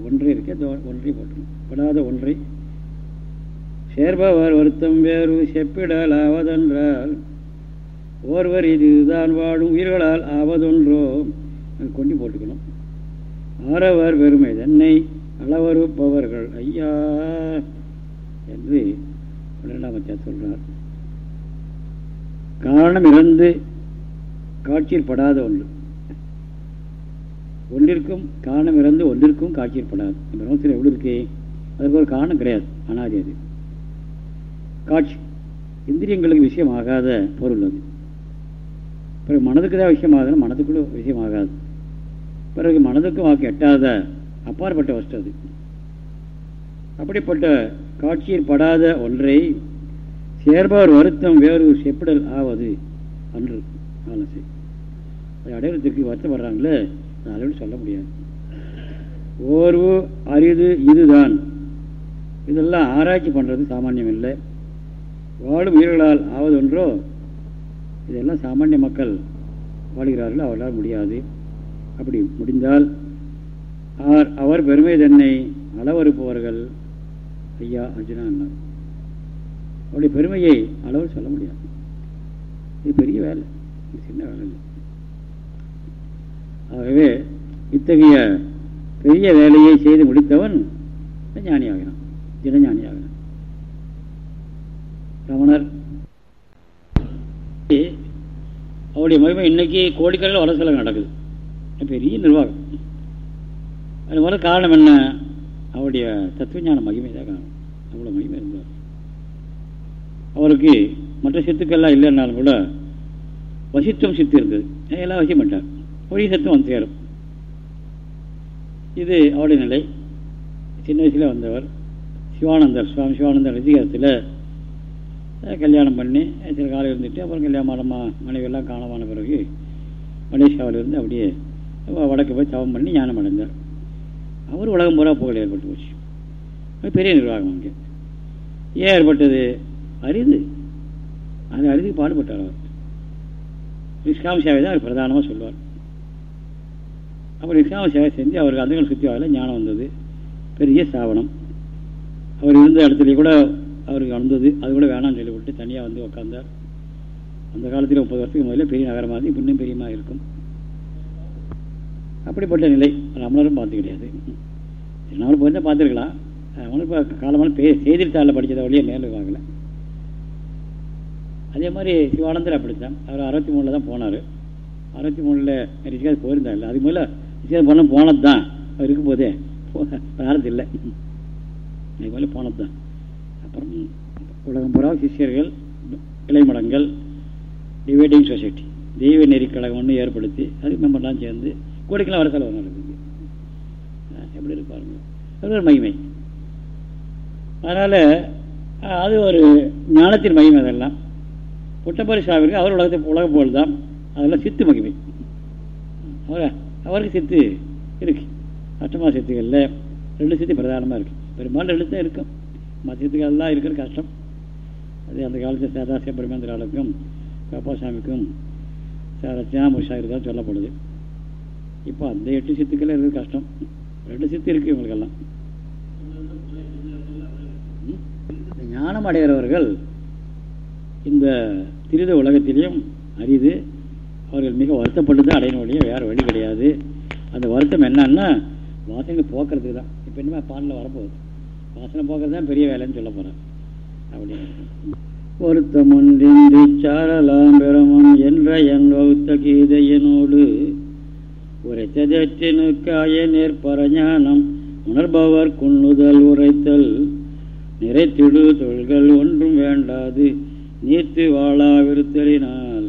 ஒன்றை இருக்க ஒன்றை போட்டணும் படாத ஒன்றை சேர்பவர் வருத்தம் வேறு செப்பிடல் ஆவதென்றால் ஒருவர் இதுதான் வாழும் உயிர்களால் ஆவதொன்றோ? கொண்டு போட்டுக்கணும். ஆறவர் பெருமை தன்னை அளவறுப்பவர்கள். ஐயா என்று பன்னெண்டாம் அத்தியாயம் சொல்றார். காரணம் இருந்து காட்சியில் படாத ஒன்று. ஒன்றிற்கும் காரணம் இறந்து ஒன்றிற்கும் காட்சியில் படாது. பிரம்மத்தில் எவ்வளோ இருக்கு? அதுக்கு ஒரு காரணம் கிடையாது. அனாதி அது. காட்சி இந்திரியங்களுக்கு விஷயமாகாத பொருள் அது. பிறகு மனதுக்கு தான் விஷயமாகுதுன்னா மனதுக்குள்ள விஷயமாகாது. பிறகு மனதுக்கு வாக்கு எட்டாத அப்பாற்பட்ட வஸ்து அது. அப்படிப்பட்ட காட்சியில் படாத ஒன்றை சேர்பவர் வருத்தம் வேறு செப்பிடல் ஆவது அன்று அதெல்லாம் சரி அதை அடையிறதுக்கு வருத்தப்படுறாங்களே அளவில் சொல்ல முடியாது. ஓர்வு அரிது இதுதான். இதெல்லாம் ஆராய்ச்சி பண்ணுறது சாமானியம் இல்லை. வாழும் உயிர்களால் ஆவதொன்றோ? இதெல்லாம் சாமானிய மக்கள் வாழ்கிறார்கள் அவர்களால் முடியாது. அப்படி முடிந்தால் அவர் அவர் பெருமை தன்னை அளவறுப்பவர்கள். ஐயா அர்ஜுனா என்னார் அவருடைய பெருமையை அளவு சொல்ல முடியாது. இது பெரிய வேலை. இது சின்ன வேலை இல்லை. ஆகவே இத்தகைய பெரிய வேலையை செய்து முடித்தவன் ஞானியாகிறான். தினஞானியாகிறான். ரமணர். அவருடைய மகிமை இன்னைக்கு கோடிக்கரையில் வளர்ச்சல நடக்குது. பெரிய நிர்வாகம். அது முதல்ல காரணம் என்ன? அவருடைய தத்துவஞான மகிமை தான் காரணம். அவ்வளோ மகிமை இருந்தார். அவருக்கு மற்ற சித்துக்கள்லாம் இல்லைன்னாலும் கூட வசித்துவம் சித்து இருந்தது எல்லாம் வசியம் பண்ணிட்டார் ஒரே சத்தும் வந்து சேரும். இது அவருடைய நிலை. சின்ன வயசில் வந்தவர். சிவானந்தர் சுவாமி சிவானந்தர் ரசிகாரத்தில் கல்யாணம் பண்ணி சில காலம் இருந்துட்டு அப்புறம் கல்யாணம் மனமா மனைவியெல்லாம் காணமான பிறகு மலேசியாவில் இருந்து அப்படியே வடக்கு போய் தவம் பண்ணி ஞானம் அடைந்தார். அவர் உலகம் பூரா புகழ் ஏற்பட்டு போச்சு. பெரிய நிர்வாகம் அங்கே. ஏன் ஏற்பட்டது? அரிது. அது அரிதுக்கு பாடுபட்டார் அவர். நிஷ்காம சேவை தான் அவர் பிரதானமாக சொல்லுவார் அப்புறம் நிஷ்காம சேவை செஞ்சு அவருக்கு அந்த சுற்றி வரல ஞானம் வந்தது. பெரிய சாவனம் அவர் இருந்த இடத்துலையும் கூட அவருக்கு அழுந்தது. அது கூட வேணாம்னு சொல்லிவிட்டு தனியாக வந்து உட்காந்தார் அந்த காலத்தில் முப்பது வருஷத்துக்கு முதல்ல பெரிய நகரமாக இன்னும் பெரியமாக இருக்கும். அப்படிப்பட்ட நிலை ரமணரும் பார்த்து கிடையாது. திருநாள் தான் பார்த்துருக்கலாம். ரமணர் இப்போ காலமான பே செய்தித்தாளில் படித்ததை வழியே நேரில் வாங்கலை அதே மாதிரி சிவானந்தர் அப்படித்தான். அவர் அறுபத்தி மூணில் தான் போனார். அறுபத்தி மூணில் ரிஷிகாது போயிருந்தார் இல்லை. அதுக்கு முதல்ல ரிஷிகாது போனால் போனது தான் அவர் இருக்கும் போதே பிராரத்து இல்லை. அதுக்கு மேலே போனது தான் உலகம் புறா சிஷியர்கள் இளைமடங்கள் டிவைடிங் சொசைட்டி தெய்வ நெறிக்கழகம் ஒன்று ஏற்படுத்தி அதுக்கு மெம்பர்லாம் சேர்ந்து கோடிக்கெல்லாம் வர செலவு நடக்குது எப்படி இருப்பாருங்க அது ஒரு மகிமை. அதனால் அது ஒரு ஞானத்தின் மகிமை அதெல்லாம். புட்டப்பரி சாமிக்கு அவர் உலகத்தை உலக போல் தான் அதெல்லாம் சித்து மகிமை. அவர் அவருக்கு சித்து இருக்கு. அஷ்டமா சித்துகளில் ரெண்டு சித்து பிரதானமாக இருக்குது பெரும்பாலும் ரெண்டு தான் இருக்கும். மத்தியத்துக்கு சித்துக்கள்லாம் இருக்கிறது கஷ்டம். அது அந்த காலத்தில் சேதாசிய பிரமேந்திராளுக்கும் கப்பாசாமிக்கும் ரச்சனாமுஷா தான் சொல்லப்படுது. இப்போ அந்த எட்டு சித்துக்கெல்லாம் இருக்கிறது கஷ்டம். ரெண்டு சித்து இருக்குது இவங்களுக்கெல்லாம். ஞானம் அடைகிறவர்கள் இந்த திரித உலகத்திலையும் அரிது. அவர்கள் மிக வருத்தப்பட்டு தான் அடையணும் வழியே வேறு வழி கிடையாது. அந்த வருத்தம் என்னன்னா வாசனை போக்குறதுக்கு தான் இப்போ என்ன பாலில் வரப்போகுது? வாசனை போக்குறது தான் பெரிய வேலைன்னு சொல்ல போகிறேன் அப்படின்னு பொருத்தமொன்றின்றி ஒன்றின்றி சாரலாம் பெறமும் என்ற என் வகுத்த கீதையனோடு உரைத்ததற்றினுக்காய நேர்பரஞானம் உணர்பவர் குண்ணுதல் உரைத்தல். நிறைத்திடு தொழில்கள் ஒன்றும் வேண்டாது நீத்து வாழாவிருத்தலினால்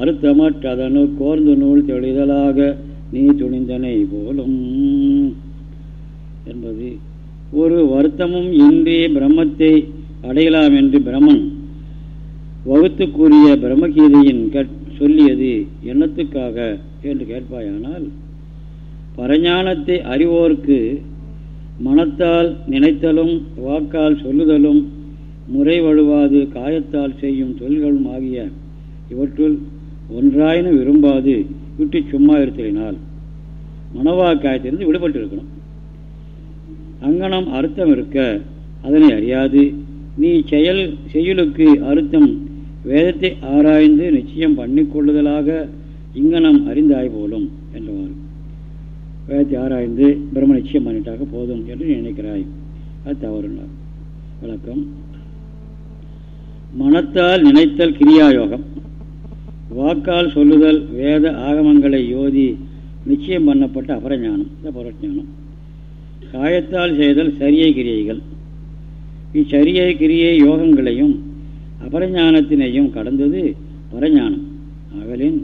அறுத்தமற்றதனு கோர்ந்து நூல் தெளிதலாக நீ துணிந்தனை போலும். என்பது ஒரு வருத்தமும் இன்றி பிரம்மத்தை அடையலாம் என்று பிரம்மன் வகுத்து கூறிய பிரம்மகீதையின் சொல்லியது எண்ணத்துக்காக என்று கேட்பாயானால் பரஞானத்தை அறிவோர்க்கு மனத்தால் நினைத்தலும் வாக்கால் சொல்லுதலும் முறை வழுவாது காயத்தால் செய்யும் தொழில்களும் ஆகிய இவற்றுள் ஒன்றாயினும் விரும்பாது விட்டு சும்மா இருத்தலினால் மனவாக்காயத்திலிருந்து விடுபட்டு இருக்கணும் அங்கனம் அர்த்தம் இருக்க அதனை அறியாது. நீ செயல் செயலுக்கு அர்த்தம் வேதத்தை ஆராய்ந்து நிச்சயம் பண்ணிக்கொள்ளுதலாக இங்கனம் அறிந்தாய் போலும் என்றவாறு வேதத்தை ஆராய்ந்து பிரம்ம நிச்சயம் பண்ணிட்டாக போதும் என்று நினைக்கிறாய். அது தவறுனார் விளக்கம் மனத்தால் நினைத்தல் கிரியாயோகம். வாக்கால் சொல்லுதல் வேத ஆகமங்களை யோதி நிச்சயம் பண்ணப்பட்ட அபரஞானம். இந்த பரஞானம் காயத்தால் செய்தல் சரியை கிரியைகள். இச்சரியை கிரியை யோகங்களையும் அபரஞானத்தினையும் கடந்தது பரஞானம். ஆகலின்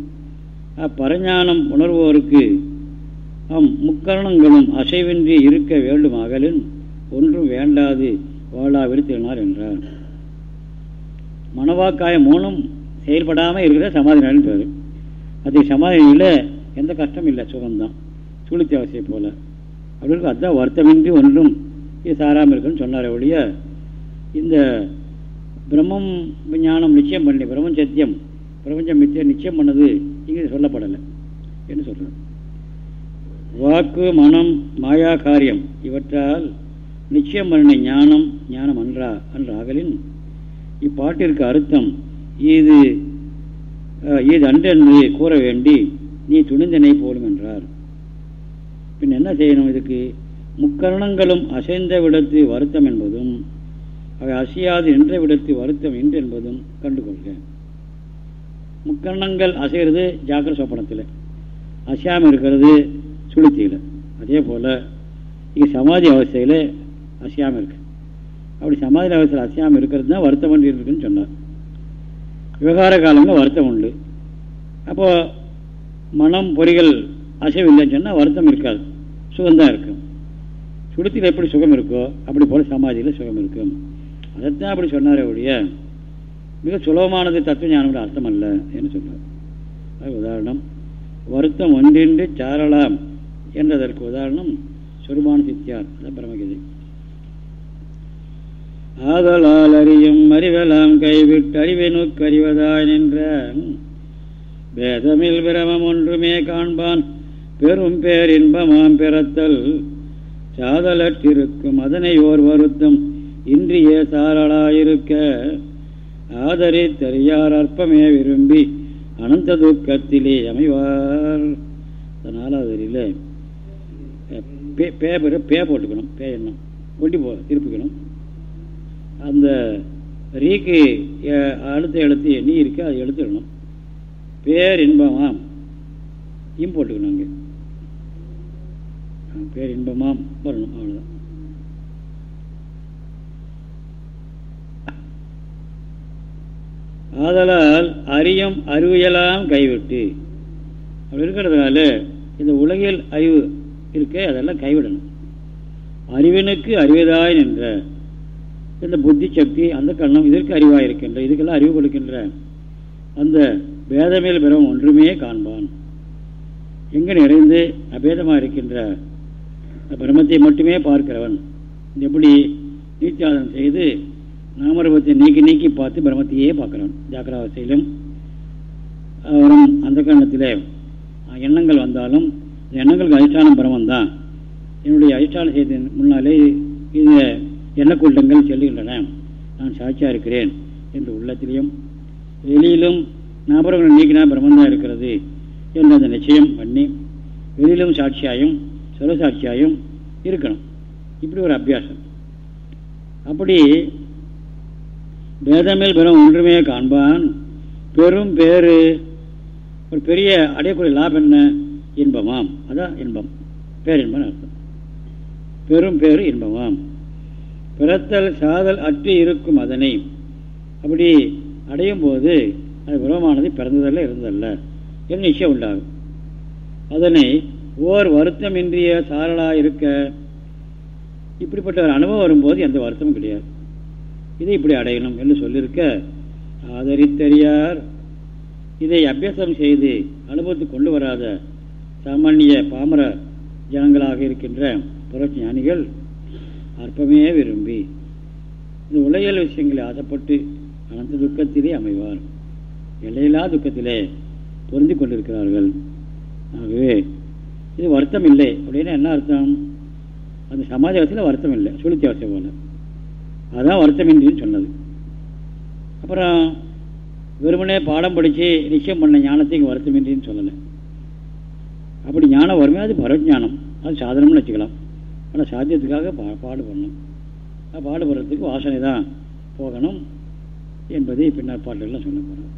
அப்பரஞானம் உணர்வோருக்கு அம் முக்கரணங்களும் அசைவின்றி இருக்க வேண்டும் அகலின் ஒன்றும் வேண்டாது வாழாவிருத்தினார் என்றார். மனவாக்காய மூணும் செயல்படாமல் இருக்கிற சமாதி நிலைன்னு பேர் அதை சமாதியில் எந்த கஷ்டமும் இல்லை சுகம்தான். சுளுத்தி அவசியம் போல். அப்படின்னு அதுதான் வருத்தமின்றி ஒன்றும் இது சாராமல் இருக்குன்னு சொன்னார் ஒழிய இந்த பிரம்மம் ஞானம் நிச்சயம் பண்ணி பிரம்மம் சத்தியம் பிரபஞ்சம் மித்தியம் நிச்சயம் பண்ணது இங்கே சொல்லப்படலை என்று சொல்கிறார் வாக்கு மனம் மாயா காரியம் இவற்றால் நிச்சயம் பண்ணின ஞானம் ஞானம் அன்றா அன்றாகலின் இப்பாட்டிற்கு அர்த்தம் இது இது அன்றென்று கூற வேண்டி நீ துணிந்தனை போலும் என்றார். பின் என்ன செய்யணும் இதுக்கு? முக்கரணங்களும் அசைந்த விடத்து வருத்தம் என்பதும் அவை அசையாது நின்ற விடத்து வருத்தம் என்று என்பதும் கண்டுகொள்க. முக்கரணங்கள் அசைகிறது ஜாக்கிர சொப்பனத்தில். அசையாமல் இருக்கிறது சுளுத்தியில். அதே போல் இங்கே சமாதி அவஸ்தையில் அசையாமல் இருக்கு. அப்படி சமாதி அவஸ்தையில் அசையாமல் இருக்கிறது தான் வருத்தம் ஒன்று இருக்குன்னு சொன்னார். விவகார காலங்களில் வருத்தம் உண்டு. அப்போது மனம் பொறிகள் அசைவில்லைன்னு சொன்னால் வருத்தம் இருக்காது. சுகம்தான் இருக்கும். சுடுத்தில் எப்படி சுகம் இருக்கோ அப்படி போல் சமாதியில் சுகம் இருக்கும். அதைத்தான் அப்படி சொன்னாரே ஒழிய மிக சுலபமானது தத்துவ ஞானம் அர்த்தம் அல்ல என்று சொன்னார். அது உதாரணம் வருத்தம் ஒன்றின்றி சாரலாம் என்றதற்கு உதாரணம் சுருமான சித்தியார் அதான் பிரமகிதை ஆதலால் அறியும் அறிவலாம் கைவிட்டு அறிவெனுக்கு அறிவதாய் நின்ற வேதமில் பிரமம் ஒன்றுமே காண்பான். பெரும் பேரின்பமாம் பிறத்தல். சாதலற்றிருக்கும் அதனை ஓர் வருத்தம். இன்றிய சாரலாயிருக்க. ஆதரி தெரியார் அற்பமே விரும்பி அனந்த துக்கத்திலே அமைவார். நாலாவது பே பேப்பர் பே போட்டுக்கணும். பே எண்ணம். ஒட்டி போ திருப்பிக்கணும். அந்த ரீக்கு அடுத்த எழுத்து எண்ணி இருக்கு அதை எழுத்துடணும். பேர் இன்பமாம். இம் போட்டுக்கணும் அங்கே. பேர் இன்பமாம் வரணும் அவ்வளோதான் ஆதலால் அறியும் அறிவியலாம் கைவிட்டு. அப்படி இருக்கிறதுனால இந்த உலகில் அறிவு இருக்க அதெல்லாம் கைவிடணும். அறிவினுக்கு அறிவதாய் நின்ற இந்த புத்தி சக்தி அந்த கண்ணம் இதற்கு அறிவாக இருக்கின்ற இதுக்கெல்லாம் அறிவு கொடுக்கின்ற அந்த பேதமேல் பிறவம் ஒன்றுமே காண்பான். எங்கே நிறைந்து அபேதமாக இருக்கின்ற பிரம்மத்தை மட்டுமே பார்க்கிறவன். எப்படி நீத்தியாதனம் செய்து நாமரூபத்தை நீக்கி நீக்கி பார்த்து பிரம்மத்தையே பார்க்குறான் ஜாக்கிரவசையிலும் அவரும் அந்த கண்ணத்தில் எண்ணங்கள் வந்தாலும் எண்ணங்களுக்கு அதிஷ்டானம் பிரமந்தான் என்னுடைய அதிஷ்டான செய்தி முன்னாலே இந்த எண்ணக்கூட்டங்கள் செல்லுகின்றன நான் சாட்சியாக இருக்கிறேன் என்று உள்ளத்திலையும் வெளியிலும் நபர்களை நீக்கினா பிரம்மந்தான் இருக்கிறது. என்று அந்த நிச்சயம் பண்ணி வெளியிலும் சாட்சியாயும் சிவசாட்சியாயும் இருக்கணும். இப்படி ஒரு அபியாசம். அப்படி வேதமேல் பெரும் ஒன்றுமே காண்பான். பெரும் பேரு ஒரு பெரிய அடையக்கூடிய லாபம் என்ன இன்பமாம். அதான் இன்பம். பேரின்பம் அர்த்தம். பெரும் பேரு இன்பமாம். பிறத்தல் சாதல் அற்றி இருக்கும் அதனை அப்படி அடையும் போது அது பிரமமானது பிறந்ததல்ல இருந்ததல்ல. என்று நிச்சயம் உண்டாகும். அதனை ஓர் வருத்தமின்றிய சாரலாக இருக்க இப்படிப்பட்ட ஒரு அனுபவம் வரும்போது எந்த வருத்தமும் கிடையாது. இதை இப்படி அடையணும் என்று சொல்லியிருக்க ஆதரித்தறியார் இதை அபியாசம் செய்து அனுபவத்தை கொண்டு வராத சாமானிய பாமர ஜனங்களாக இருக்கின்ற புரட்சி ஞானிகள் அற்பமே விரும்பி இந்த உலகியல் விஷயங்களை ஆசைப்பட்டு அனந்த துக்கத்திலே அமைவார். எல்லையில்லா துக்கத்திலே பொருந்தி கொண்டிருக்கிறார்கள். ஆகவே இது வருத்தம் இல்லை அப்படின்னா என்ன அர்த்தம்? அந்த சமாஜத்தில் வருத்தம் இல்லை சுளுத்தி அவசியம் போல. அதுதான் வருத்தமின்றின்னு சொன்னது. அப்புறம் வெறுமனே பாடம் படித்து நிச்சயம் பண்ண ஞானத்துக்கு வருத்தமின்றின்னு சொல்லலை. அப்படி ஞானம் வருமே அது பரவஞானம் அது சாதனம்னு வச்சுக்கலாம். ஆனால் சாத்தியத்துக்காக பா பாடுபடணும் பாடுபடுறதுக்கு வாசனை தான் போகணும் என்பதை பின்னர் பாட்டுகள்லாம் சொல்ல போகிறோம்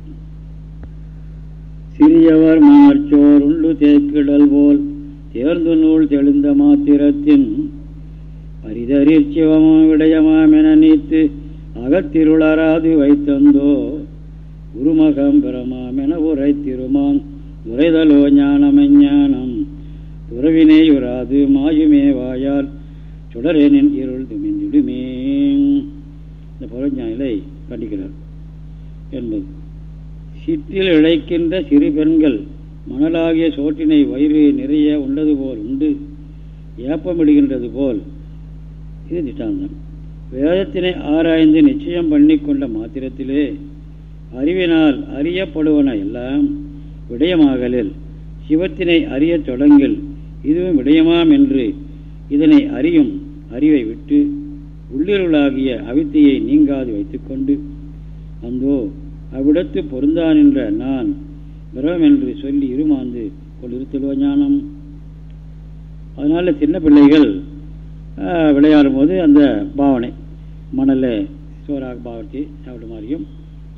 சிறியவர் மார்ச்சோர் உண்டு தேக்கிடல் போல் தேர்ந்து நூல் தெளிந்த மாத்திரத்தின் பரிதறீர் சிவமும் விடயமாம் என நீத்து அகத்திருளராது வைத்தந்தோ உருமகம் பெறமாம் என உரை திருமான் உரைதலோ ஞானமெஞானம் துறவினேயுராது மாயுமே வாயால் சுடரேனின் இருள் துமிந்திடுமே. இந்த புறஞானிலை கண்டிக்கிறார். என்பது. சிற்றில் இழைக்கின்ற சிறு பெண்கள் மணலாகிய சோற்றினை வயிறு நிறைய உண்டது போல் உண்டு. ஏப்பமிடுகின்றது போல். இது திட்டாந்தம். வேதத்தினை ஆராய்ந்து நிச்சயம் பண்ணி கொண்ட மாத்திரத்திலே அறிவினால் அறியப்படுவன எல்லாம் விடயமாகலில். சிவத்தினை அறியத் தொடங்கில் இதுவும் விடயமாம் என்று இதனை அறியும் அறிவை விட்டு உள்ளிருளாகிய அவித்தையை நீங்காது வைத்துக்கொண்டு அந்தோ அவ்விடத்து பொருந்தான் என்ற நான் பிரமம் என்று சொல்லி இருமாந்து கொண்டிருத்தல்வ ஞானம் அதனால் சின்ன பிள்ளைகள் விளையாடும் போது அந்த பாவனை மணலில் சோறாக பாவத்தி சாப்பிட மாதிரியும்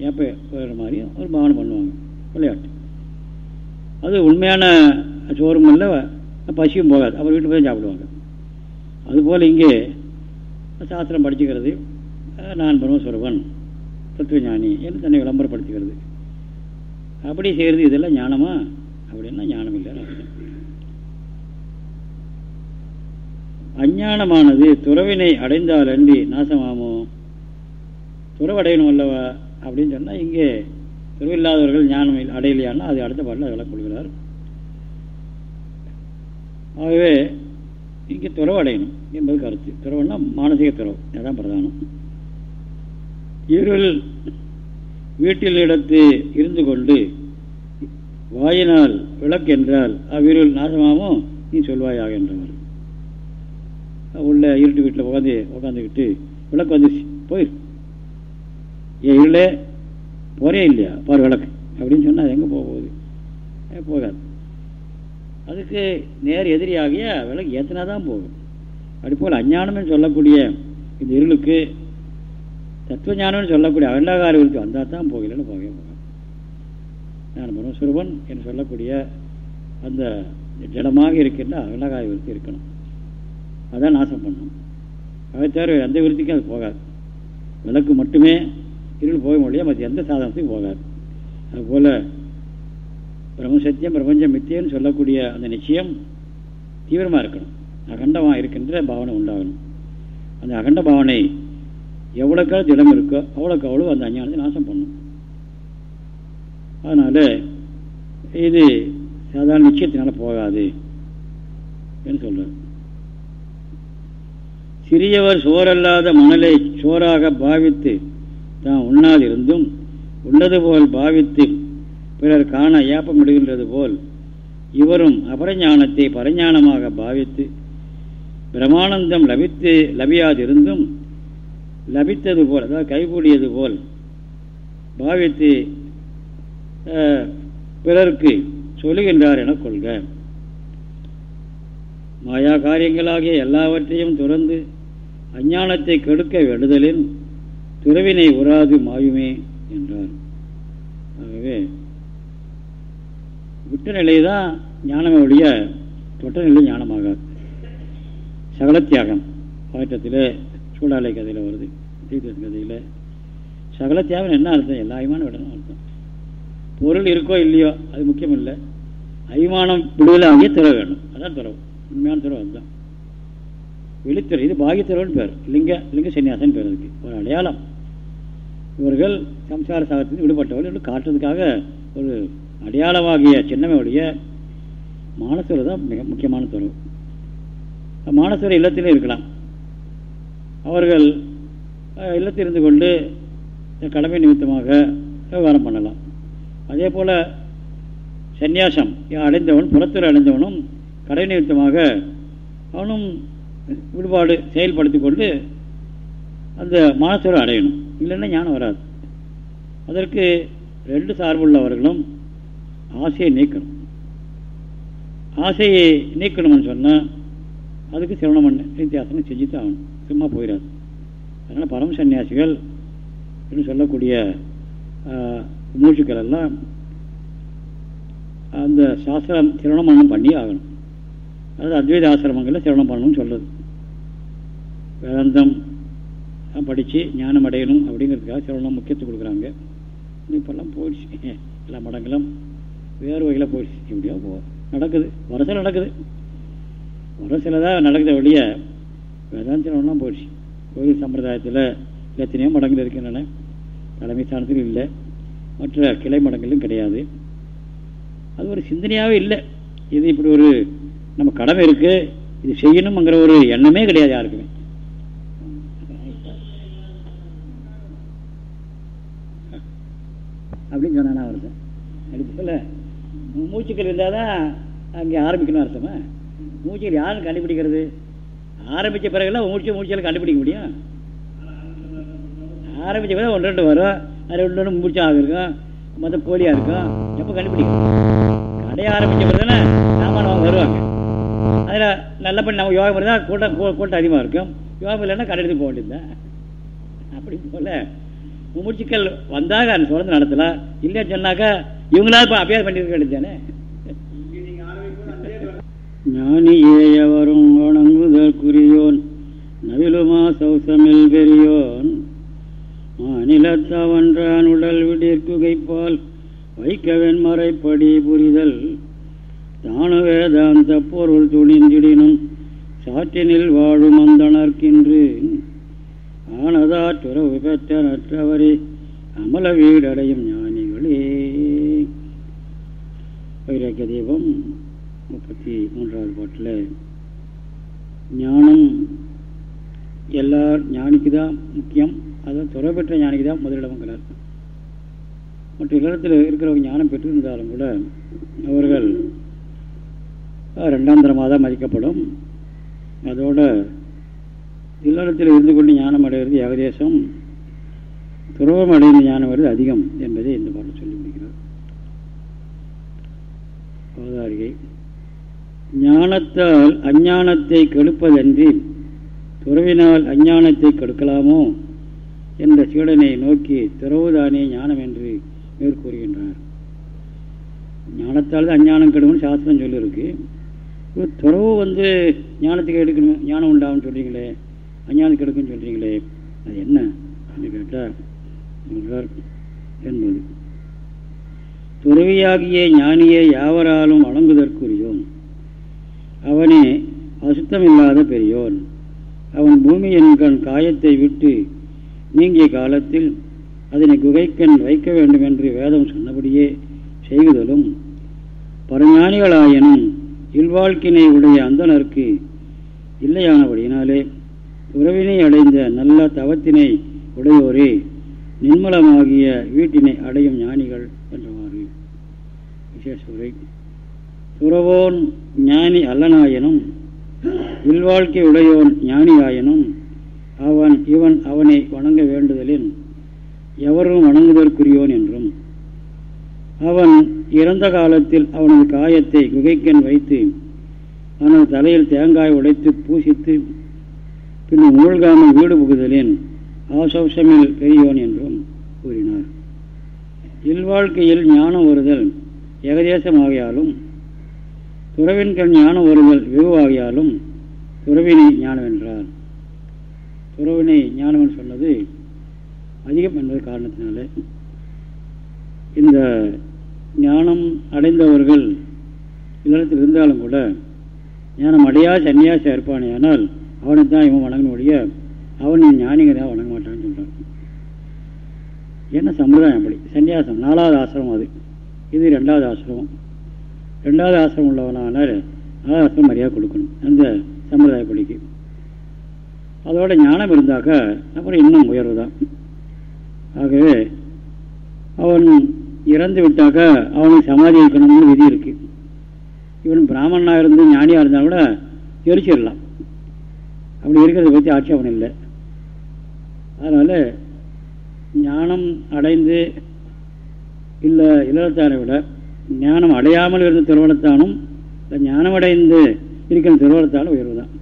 ஏப்ப போயிடுற மாதிரியும் ஒரு பாவனை பண்ணுவாங்க விளையாட்டு. அது உண்மையான சோறும் இல்லை பசியும் போகாது அப்புறம் வீட்டு போய் சாப்பிடுவாங்க. அதுபோல் இங்கே சாஸ்திரம் படிச்சுக்கிறது நான் பிரம்மஸ்வரவன் தத்துவஞானி என்று தன்னை விளம்பரப்படுத்துகிறது. அப்படி செய்கிறது இதெல்லாம் ஞானமா? அப்படின்னா ஞானம் இல்லை அஞ்ஞானமானது துறவினை அடைந்தால் அன்றி நாசமாமோ? துறவடையணும் அல்லவா? அப்படின்னு சொன்னால் இங்கே துறவில்லாதவர்கள் ஞானம் அடையலையானா அது அடுத்த பாட்டில் அதெல்லாம் கொள்கிறார் ஆகவே இங்கே துறவடையணும் என்பது கருத்து. துறவுன்னா மானசீக துறவு. அதுதான் பிரதானம். இருள் வீட்டில் இடத்து இருந்து கொண்டு வாயினால் விளக்கு என்றால் அவ்விருள் நாசமாகவும் நீ சொல்வாயாக என்றவர் உள்ள இருட்டு வீட்டில் உட்காந்து உட்காந்துக்கிட்டு விளக்கு வந்து போயிரு. ஏன் இருளே போறே இல்லையா? பார் விளக்கு. அப்படின்னு சொன்னால் அது எங்கே போக போகுது? போகாது. அதுக்கு நேர் எதிரியாகிய விளக்கு ஏற்றினா தான் போகும். அப்படி போல் அஞ்ஞானம்னு சொல்லக்கூடிய இந்த இருளுக்கு தத்துவ ஞானம்னு சொல்லக்கூடிய அகண்டாகார வந்தால் தான் போகலன்னு போகவே போகாது நான் பரமஸ்வரூபன் என்று சொல்லக்கூடிய அந்த ஜடமாக இருக்கின்ற அகண்டாகார விருத்தி இருக்கணும். அதான் நாசம் பண்ணணும் அதை தவிர எந்த விருத்திக்கும் அது போகாது. விளக்கு மட்டுமே இருள் போக முடியாது மற்ற எந்த சாதனத்துக்கும் போகாது. அதுபோல் பிரம்மசத்தியம் பிரபஞ்சம் மித்தியன்னு சொல்லக்கூடிய அந்த நிச்சயம் தீவிரமாக இருக்கணும். அகண்டமாக இருக்கின்ற பாவனை உண்டாகணும். அந்த அகண்ட பாவனை எவ்வளோக்காவது திடம் இருக்கோ அவ்வளோக்கு அவ்வளோ அந்த அஞ்ஞானத்தை நாசம் பண்ணும். அதனால் இது சாதாரண நிச்சயத்தினால போகாது என்று சொல்கிறார் சிறியவர் சோரல்லாத மணலை சோறாக பாவித்து தான் உண்ணாதிருந்தும் உள்ளது போல் பாவித்து பிறர் காண ஏப்ப போல் இவரும் அபரஞானத்தை பரஞானமாக பாவித்து பிரமானந்தம் லபித்து லபியாதிருந்தும் லபித்தது போல் அதாவது கைகூடியது போல் பாவித்து பிறருக்கு சொல்லுகின்றார் என கொள்க. மாயா காரியங்களாகிய எல்லாவற்றையும் துறந்து அஞ்ஞானத்தை கெடுக்க விடுதலின் துறவினை உறாது மாயுமே என்றார். ஆகவே விட்ட நிலை தான் ஞானமே ஒழிய தொட்ட நிலை ஞானமாகாது சகலத்தியாகம் பாட்டத்தில் சூடாலை கதையில் வருது. தீர்த்த கதையில். சகலத்தியாகம் என்ன அர்த்தம்? எல்லா அபிமானம் விடணும் அர்த்தம். பொருள் இருக்கோ இல்லையோ அது முக்கியம் இல்லை அபிமானம் விடுதலை ஆகிய வேணும். அதான் துறவு. உண்மையான துறவு அதுதான். வெளித்துறை இது பாகித்துறவுன்னு பேர். லிங்க லிங்க சன்னியாசன் பேர் இருக்கு ஒரு அடையாளம். இவர்கள் சம்சார சாகத்திலிருந்து விடுபட்டவர்கள். என்று காட்டுறதுக்காக ஒரு அடையாளமாகிய சின்னமையுடைய மானசூர் தான் மிக முக்கியமான துறவு. மானசூர் இல்லத்திலே இருக்கலாம். அவர்கள் இல்லத்தில் இருந்து கொண்டு கடமை நிமித்தமாக விவகாரம் பண்ணலாம். அதே போல் சந்நியாசம் அடைந்தவன் புறத்துறை அடைந்தவனும் கடை நிமித்தமாக அவனும் விடுபாடு செயல்படுத்தி கொண்டு அந்த மானசூரை அடையணும். இல்லைன்னா ஞானம் வராது. அதற்கு ரெண்டு சார்புள்ளவர்களும் ஆசையை நீக்கணும். ஆசையை நீக்கணும்னு சொன்னால் அதுக்கு சிரவணம் பண்ண நித்தியாசனம் செஞ்சு தான் ஆகணும் சும்மா போயிடாது அதனால் பரம சன்னியாசிகள் என்று சொல்லக்கூடிய மூச்சுக்கள் எல்லாம் அந்த சாஸ்திரம் சிரவணம் பண்ணணும் பண்ணி ஆகணும். அதாவது அத்வைத ஆசிரமங்களில் சிரவணம் பண்ணணும்னு சொல்கிறது வேதாந்தம் படித்து ஞானம் அடையணும் அப்படிங்கிறதுக்காக சிரவணம் முக்கியத்துவம் கொடுக்குறாங்க. இப்போல்லாம் போயிடுச்சு. எல்லா மடங்களும் வேறு வகையில் போயிடுச்சு. எப்படியோ போ நடக்குது. வருஷம் நடக்குது. ஒரு சிலதாக நடக்குது வழிய வேதாந்தம் போயிடுச்சு. கோயில் சம்பிரதாயத்தில் எத்தனையோ மடங்கள் இருக்கின்றன தலைமை ஸ்தானத்தில் இல்லை. மற்ற கிளை மடங்களும் கிடையாது. அது ஒரு சிந்தனையாகவே இல்லை. இது இப்படி ஒரு நம்ம கடமை இருக்குது இது செய்யணுங்கிற ஒரு எண்ணமே கிடையாது யாருக்குமே. அப்படின்னு சொன்னானா அவருக்கு அப்படி மூச்சுக்கள் இருந்தால் தான் அங்கே ஆரம்பிக்கணும் அர்த்தமா? மூச்சுக்கள் யாரும் கண்டுபிடிக்கிறது? ஆரம்பித்த பிறகுலாம் மூச்சு மூச்சில் கண்டுபிடிக்க முடியும். ஆரம்பித்த பிறகு ஒன்று ரெண்டு வரும். அது ரெண்டு ரெண்டு மூச்சாக இருக்கும் மொத்தம் போலியாக இருக்கும் எப்போ கண்டுபிடிக்கும்? கடைய ஆரம்பித்த பிறகு தானே சாமான் வருவாங்க. அதில் நல்ல பண்ணி நம்ம யோகம் இருந்தால் கூட்டம் கூட்டம் அதிகமாக இருக்கும். யோகம் இல்லைன்னா கடை போக வேண்டியது அப்படி போல மூச்சுக்கள் வந்தாக அந்த சுரந்து நடத்தலாம். இல்லைன்னு சொன்னாக்கா இவங்களாவது இப்போ அபியாசம் பண்ணியிருக்க ஞானியே எவரும் வணங்குதல் குறியோன் நவிலுமா சௌசமில் பெரியோன். மாநிலத்தவன்றான் உடல் விடிற்குகைப்பால் வைக்கவன் மறைப்படி புரிதல். தானு வேதாந்த பொருள் துணிந்திடினும் சாற்றினில் வாழும் அந்தனர்க்கின்று ஆனதாற்றுறவு பெற்ற நற்றவரே அமல வீடடையும் ஞானிகளே. வைரக்க தீபம். முப்பத்தி மூன்றாவது பாட்டில் ஞானம் எல்லா ஞானிக்கு தான் முக்கியம். அதான் துறை பெற்ற ஞானிக்கு தான் முதலிடம்ங்கிறார் மற்ற இல்லத்தில் இருக்கிறவங்க ஞானம் பெற்றிருந்தாலும் கூட அவர்கள் ரெண்டாம் தரமாக தான் மதிக்கப்படும். அதோட இல்லத்தில் இருந்து கொண்டு ஞானம் அடைகிறது ஏகதேசம் துறவம் அடைந்த ஞானம் வருது அதிகம் என்பதை இந்த பாடம் சொல்லி முடிக்கிறார் அவதாரிகை ஞானத்தால் அஞ்ஞானத்தை கெடுப்பதன்றி துறவினால் அஞ்ஞானத்தை கெடுக்கலாமோ என்ற சீடனை நோக்கி துறவுதானே ஞானம் என்று மேற்கூறுகின்றார் ஞானத்தால் தான் அஞ்ஞானம் கெடும்னு சாஸ்திரம் சொல்லியிருக்கு. துறவு வந்து ஞானத்துக்கு எடுக்கணும் ஞானம் உண்டாகும் சொல்கிறீங்களே அஞ்ஞானம் கெடுக்குன்னு சொல்கிறீங்களே அது என்ன என்று கேட்டால் என்பது. துறவியாகிய ஞானியை யாவராலும் வழங்குதற்குரியோம். அவனே அசுத்தமில்லாத பெரியோன். அவன் பூமியின் கண் காயத்தை விட்டு நீங்கிய காலத்தில் அதனை குகைக்கண் வைக்க வேண்டும் என்று வேதம் சொன்னபடியே செய்குதலும். பரஞானிகளாயினும் இல்வாழ்க்கினை உடைய அந்தனருக்கு இல்லையானபடியினாலே உறவினை அடைந்த நல்ல தவத்தினை உடையோரே நிர்மலமாகிய வீட்டினை அடையும் ஞானிகள் என்றவாறு. விசேஷ உரை. துறவோன் ஞானி அல்லனாயனும் இல்வாழ்க்கை உடையோன் ஞானியாயனும் அவன் இவன் அவனை வணங்க வேண்டுதலின் எவரும் வணங்குதற்குரியோன் என்றும் அவன் இறந்த காலத்தில் அவனது காயத்தை குகைக்கன் வைத்து அவனது தலையில் தேங்காய் உடைத்து பூசித்து பின் மூழ்காமல் வீடு புகுதலின் ஆசோசமில் பெரியோன் என்றும் கூறினார். இல்வாழ்க்கையில் ஞானம் வருதல் ஏகதேசமாகியாலும் துறவின்கண் ஞானம் ஒருவர் வெகுவாகியாலும் துறவினை ஞானம் என்றார் துறவினை ஞானம் சொன்னது அதிகம் என்பது காரணத்தினால. இந்த ஞானம் அடைந்தவர்கள் இல்லத்தில் இருந்தாலும் கூட ஞானம் அடையா சன்னியாசி இருப்பானே ஆனால் அவனை தான் இவன் வணங்கக்கூடிய அவன் ஞானிங்க தான் வணங்க மாட்டான்னு சொல்கிறான் என்ன சம்பிரதாயம் அப்படி? சன்னியாசம் நாலாவது ஆசிரமம் அது. இது ரெண்டாவது ஆசிரமம். ரெண்டாவது ஆசிரமம் உள்ளவனானார். அதாவது ஆசிரமம் மரியாதை கொடுக்கணும். அந்த சம்பிரதாயப்படிக்கு அதோட ஞானம் இருந்தாக்கா அப்புறம் இன்னும் உயர்வு தான் ஆகவே அவன் இறந்து விட்டாக்க அவனுக்கு சமாதி இருக்கணும்னு விதி இருக்குது இவன் பிராமணனாக இருந்து ஞானியாக இருந்தால் கூட எரிச்சிடலாம். அப்படி இருக்கிறத பற்றி ஆட்சேபம் இல்லை. அதனால் ஞானம் அடைந்து இல்லை இல்லறத்தானை விட ஞானம் அடையாமல் இருந்த திருவளத்தானும் ஞானம் அடைந்து இருக்கிற திருவளத்தாலும் உயர்வு தான்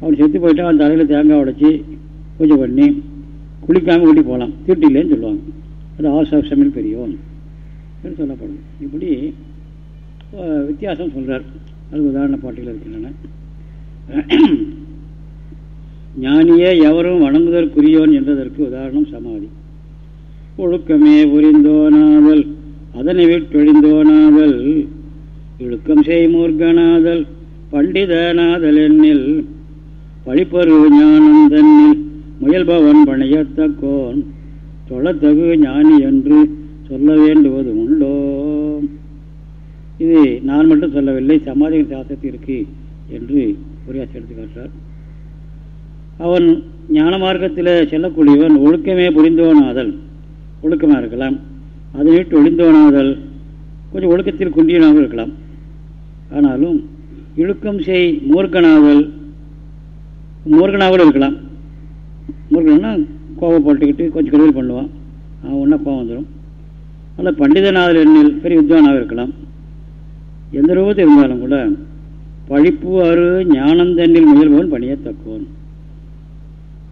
அவன் செத்து போயிட்டா அவன் தலையில் தேங்காய் உடைச்சி பூஜை பண்ணி குளிக்காமல் கூட்டி போகலாம் தீட்டில்லைன்னு சொல்லுவாங்க. அது ஆசாசமில் பெரியவன் சொல்லப்படும் இப்படி வித்தியாசம் சொல்கிறார் அது உதாரண பாட்டில் இருக்கின்றன. ஞானியே எவரும் வணங்குதற்குரியோன் என்றதற்கு உதாரணம் சமாதி. ஒழுக்கமே புரிந்தோனாதல் அதனை விட்டொழிந்தோனாதல் இழுக்கம் செய்மூர்கனாதல் பண்டிதனாதல் என்னில் பழிப்பரு ஞானம் தன்னில் முயல்பவன் பணியத்தக்கோன் தொழத்தகு ஞானி என்று சொல்ல வேண்டுவது உண்டோ? இது நான் மட்டும் சொல்லவில்லை சமாதியின் சாஸ்திரத்தில் இருக்கு என்று உரையாசி எடுத்துக்காட்டார் அவன் ஞான மார்க்கத்தில் செல்லக்கூடியவன் ஒழுக்கமே புரிந்தவனாதல் ஒழுக்கமாக இருக்கலாம். அதை விட்டு ஒளிந்தவனாதல் கொஞ்சம் ஒழுக்கத்தில் குண்டியனாக இருக்கலாம். ஆனாலும் இழுக்கம் செய் மூர்க்கனாதல் மூர்க்கனாகவும் இருக்கலாம். மூர்க்கனா கோபப்பட்டுக்கிட்டு கொஞ்சம் கெடுதல் பண்ணுவான். அவன் ஒன்றா கோபம் வந்துடும் ஆனால் பண்டிதனாதல் எண்ணில் பெரிய வித்வானாக இருக்கலாம். எந்த ரூபத்தில் இருந்தாலும் கூட பழிப்பு அரு ஞானந்தண்ணில் முயல்பவன் பணியத்தக்கவன்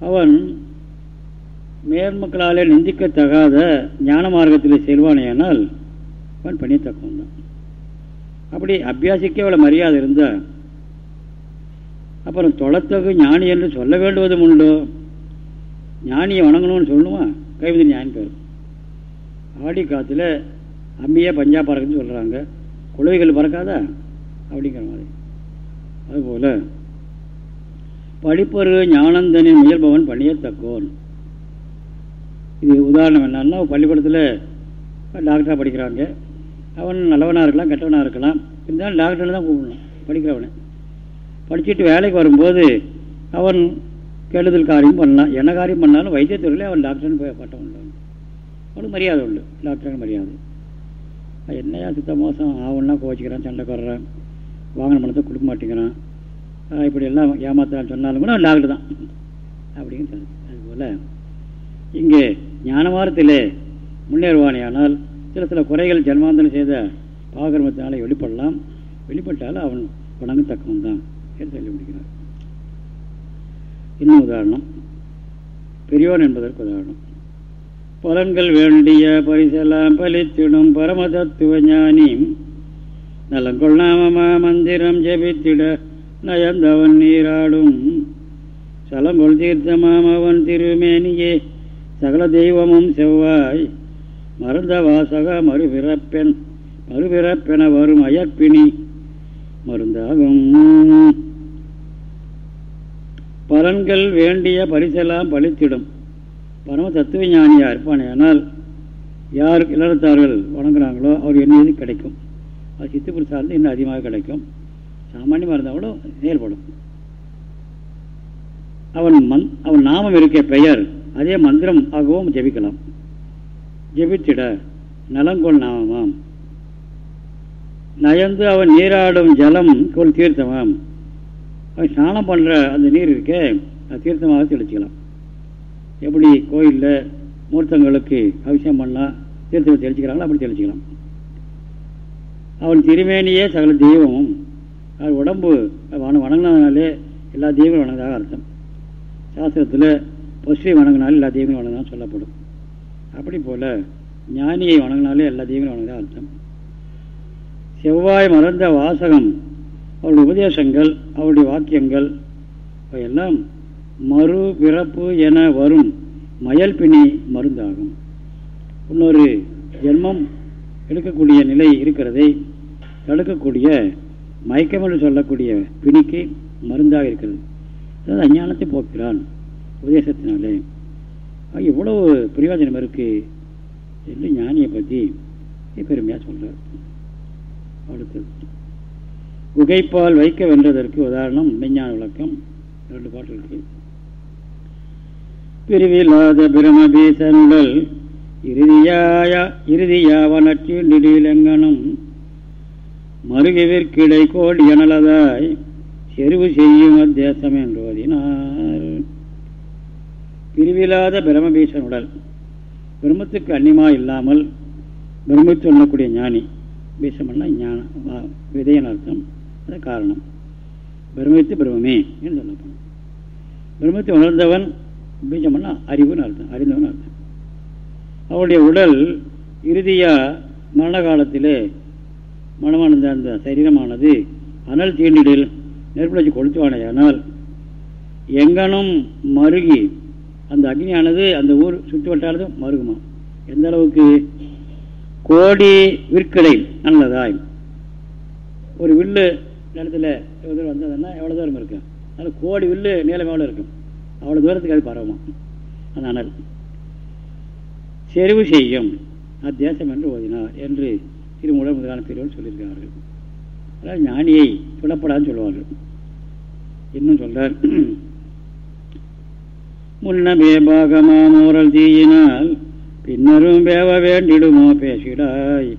அவன் மேன்மக்களாலே நிந்திக்கத்தகாத ஞான மார்க்கத்தில் செல்வானேனால் அவன் பண்ணித்தக்கவன் தான் அப்படி அபியாசிக்க அவளை மரியாதை இருந்தால் அப்புறம் தொலைத்தகு ஞானி என்று சொல்ல வேண்டுவதும் உண்டோ? ஞானியை வணங்கணும்னு சொல்லணுமா கைவிதி ஞானி பேர். ஆடி காத்தில் அம்மியே பஞ்சா பறக்குன்னு சொல்கிறாங்க குழவைகள் பறக்காதா? அப்படிங்கிற மாதிரி. அதுபோல் படிப்பரு ஞானந்தனின் முயல்பவன் பணியத்தக்கோன் இது உதாரணம் என்னன்னா பள்ளிக்கூடத்தில் டாக்டராக படிக்கிறாங்க. அவன் நல்லவனாக இருக்கலாம் கெட்டவனாக இருக்கலாம். இருந்தாலும் டாக்டரில் தான் கூப்பிடணும் படிக்கிறவனை. படிச்சுட்டு வேலைக்கு வரும்போது அவன் கெடுதல் காரியம் பண்ணலாம். என்ன காரியம் பண்ணாலும் வைத்தியத்துறையில் அவன் டாக்டர்னு போய் பட்டம் உண்டு அவனுக்கு மரியாதை உண்டு. டாக்டருக்கு மரியாதை. என்னையா சுத்த மோசம்? ஆவன்னா கோச்சிக்கிறான் சண்டை கொடுறான் வாங்கின பணத்தை கொடுக்க மாட்டேங்கிறான். இப்படி எல்லாம் ஏமாத்தான்னு சொன்னாலும் கூட அவன் டாக்டர் தான். அப்படின்னு அதுபோல் இங்கே ஞானவாரத்திலே முன்னேறுவானேயானால் சில சில குறைகள் ஜன்மாந்தனம் செய்த பாகர்மத்தினாலே வெளிப்படலாம். வெளிப்பட்டாலும் அவன் வணங்கத்தக்கவன் தான் என்று சொல்லி முடிக்கிறார் இன்னும் உதாரணம். பெரியோன் என்பதற்கு உதாரணம். பலன்கள் வேண்டிய பரிசெல்லாம் பலித்திடும் பரமதத்துவ ஞானி. நலங்கொள் நாமமா மந்திரம் ஜபித்திட நயந்தவன் நீராடும். சலங்கொள் தீர்த்தமாம் அவன் திருமேனியே. சகல தெய்வமும் செவ்வாய். மருந்த வாசக மறுபிறப்பெண் மறுபிறப்பென வரும் அயற்பிணி மருந்தாகும். பலன்கள் வேண்டிய பரிசெல்லாம் பழித்திடும். பரம தத்துவ ஞானியாக இருப்பானேனால் யார் இளத்தார்கள் வணங்குறாங்களோ அவர் என்ன கிடைக்கும். அது சித்து சார்ந்து இன்னும் அதிகமாக கிடைக்கும். சாமானியமாக இருந்தால் கூட செயல்படும் அவன் மந் அவன் நாமம் இருக்க பெயர். அதே மந்திரம் ஆகவும் ஜபிக்கலாம். ஜபித்திட நலங்கொள் நாமமாம் நயந்து அவன் நீராடும் ஜலம் கொள் தீர்த்தமாம். அவன் ஸ்நானம் பண்ணுற அந்த நீர் இருக்கே அது தீர்த்தமாக தெளிச்சிக்கலாம். எப்படி கோயிலில் மூர்த்தங்களுக்கு அபிஷேகம் பண்ணலாம் தீர்த்தம் தெளிச்சிக்கிறாங்களோ அப்படி தெளிச்சிக்கலாம். அவன் திருமேனியே சகல தெய்வமும். அது உடம்பு வண வணங்கினாலே எல்லா தெய்வங்களும் வணங்குறதாக அர்த்தம். சாஸ்திரத்தில் பசுவை வணங்கினாலும் எல்லா தெய்வங்களும் வணங்குதான் சொல்லப்படும். அப்படி போல் ஞானியை வணங்கினாலே எல்லா தெய்வங்களும் வணங்குதான் அர்த்தம். செவ்வாய் மலர்ந்த வாசகம் அவருடைய உபதேசங்கள் அவருடைய வாக்கியங்கள் எல்லாம் மறு பிறப்பு என வரும். மயல் பிணி மருந்தாகும். இன்னொரு ஜென்மம் எடுக்கக்கூடிய நிலை இருக்கிறதை தடுக்கக்கூடிய மயக்கம் என்று சொல்லக்கூடிய பிணிக்கு மருந்தாக இருக்கிறது. அதாவது அஞ்ஞானத்தை போக்கிறான் உபதேசத்தினாலே. இவ்வளவு பிரயோஜனம் இருக்குது என்று ஞானியை பற்றி பெருமையாக சொல்கிறார் அடுத்தது. உகைப்பால் வைக்க வென்றதற்கு உதாரணம் மெஞ்ஞான விளக்கம். ரெண்டு பாட்டு இருக்கு. பிரிவில்லாத பிரமபீசனுடல் இறுதியாய இறுதியாவனற்றிலெங்கனும் மருகவிற்கிடை கோடி எனலதாய் செருவு செய்யும் அத்தேசம் என்று பிரிவில்லாத பிரம்மபீசன் பிரமபீசனுடல் பிரம்மத்துக்கு அன்னிமா இல்லாமல் பிரம்மத்து சொல்லக்கூடிய ஞானி. பீசம்னா ஞான விதையின் அர்த்தம். அது காரணம். பிரமித்து பிரம்மே என்று சொல்லப்படும். பிரம்மத்தை உணர்ந்தவன் பீஜம்னா அறிவுன்னு அர்த்தம் அறிந்தவன் அர்த்தம். அவருடைய உடல் இறுதியாக மரண காலத்திலே மனமானந்த அந்த சரீரமானது அனல் தீண்டிடில் நெருப்பு வச்சு கொளுத்துவானையானால் எங்கனும் மருகி அந்த அக்னியானது அந்த ஊர் சுற்றி வட்டாரது மருகுமா? எந்த அளவுக்கு? கோடி விற்கடை நல்லதாய். ஒரு வில்லு நிலத்தில் எவ்வளோ தூரம் வந்ததுன்னா எவ்வளோ தூரம் இருக்கும் அதில் கோடி வில்லு நீளம் எவ்வளோ இருக்கும்? அவ்வளோ தூரத்துக்கு அது பரவமா? அந்த அனல். செறிவு செய்யும். அத்தியாசம் என்று ஓதினார் என்று திருமூலர் முதலான பெரியவர் சொல்லியிருக்கிறார்கள். அதாவது ஞானியை சொல்லப்படாதுன்னு சொல்லுவார்கள். இன்னும் சொல்கிறார் முன்னமே பாகமாம் ஊரல் தீயினால் பின்னரும் வேவ வேண்டிடுமோ பேசிடாய்.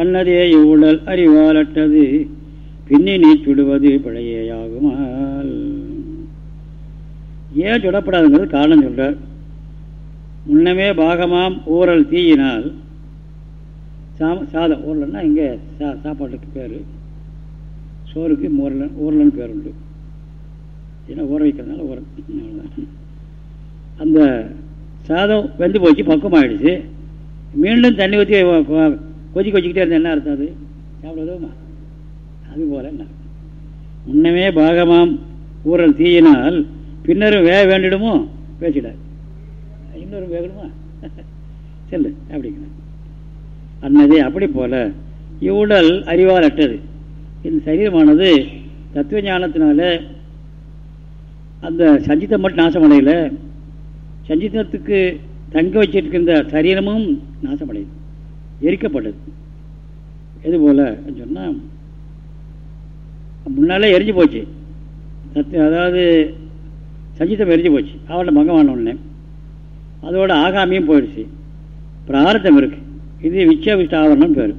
அன்னதே இவ்வுடல் அறிவாலட்டது பின்னி நீ சுடுவது பிழையேயாகுமால். ஏன் சுடப்படாதுங்கிறது காரணம் சொல்றார். முன்னமே பாகமாம் ஊரல் தீயினால் சாதம் ஊரலன்னா இங்கே சா சாப்பாட்டுக்கு பேர். சோறுக்கு ஊரலன் ஊரலன்னு பேர் உண்டு ஏன்னா ஊற வைக்கிறதுனால ஊரல் அவ்வளோதான் அந்த சாதம் வெந்து போச்சு பக்கம் ஆகிடுச்சு மீண்டும் தண்ணி ஊற்றி கொதிக்க வச்சுக்கிட்டே இருந்தால் என்ன அர்த்தம் அது? சாப்பிடுவதுமா அது போல என்ன முன்னமே பாகமாம் ஊரல் தீயினால் பின்னரும் வேக வேண்டிடுமோ? பேசிடார் இன்னொரு வேகணுமா? செல்லு அப்படிங்கிறேன் அன்னதே அப்படி போல இவ்வுடல் அறிவால் அட்டது இந்த சரீரமானது தத்துவ ஞானத்தினால அந்த சஞ்சிதம் மட்டும் நாசமடையல. சஞ்சிதத்துக்கு தங்க வச்சிருக்கின்ற சரீரமும் நாசமடையுது எரிக்கப்பட்டது. எது போல் சொன்னால் முன்னாலே எரிஞ்சு போச்சு. சத்து அதாவது சஞ்சீதம் எரிஞ்சு போச்சு. அவளோட மகமான உடனே. அதோட ஆகாமியும் போயிடுச்சு. பிரார்த்தம் இருக்குது இது விச்சவிஷ்ட ஆவரணம் பேர்.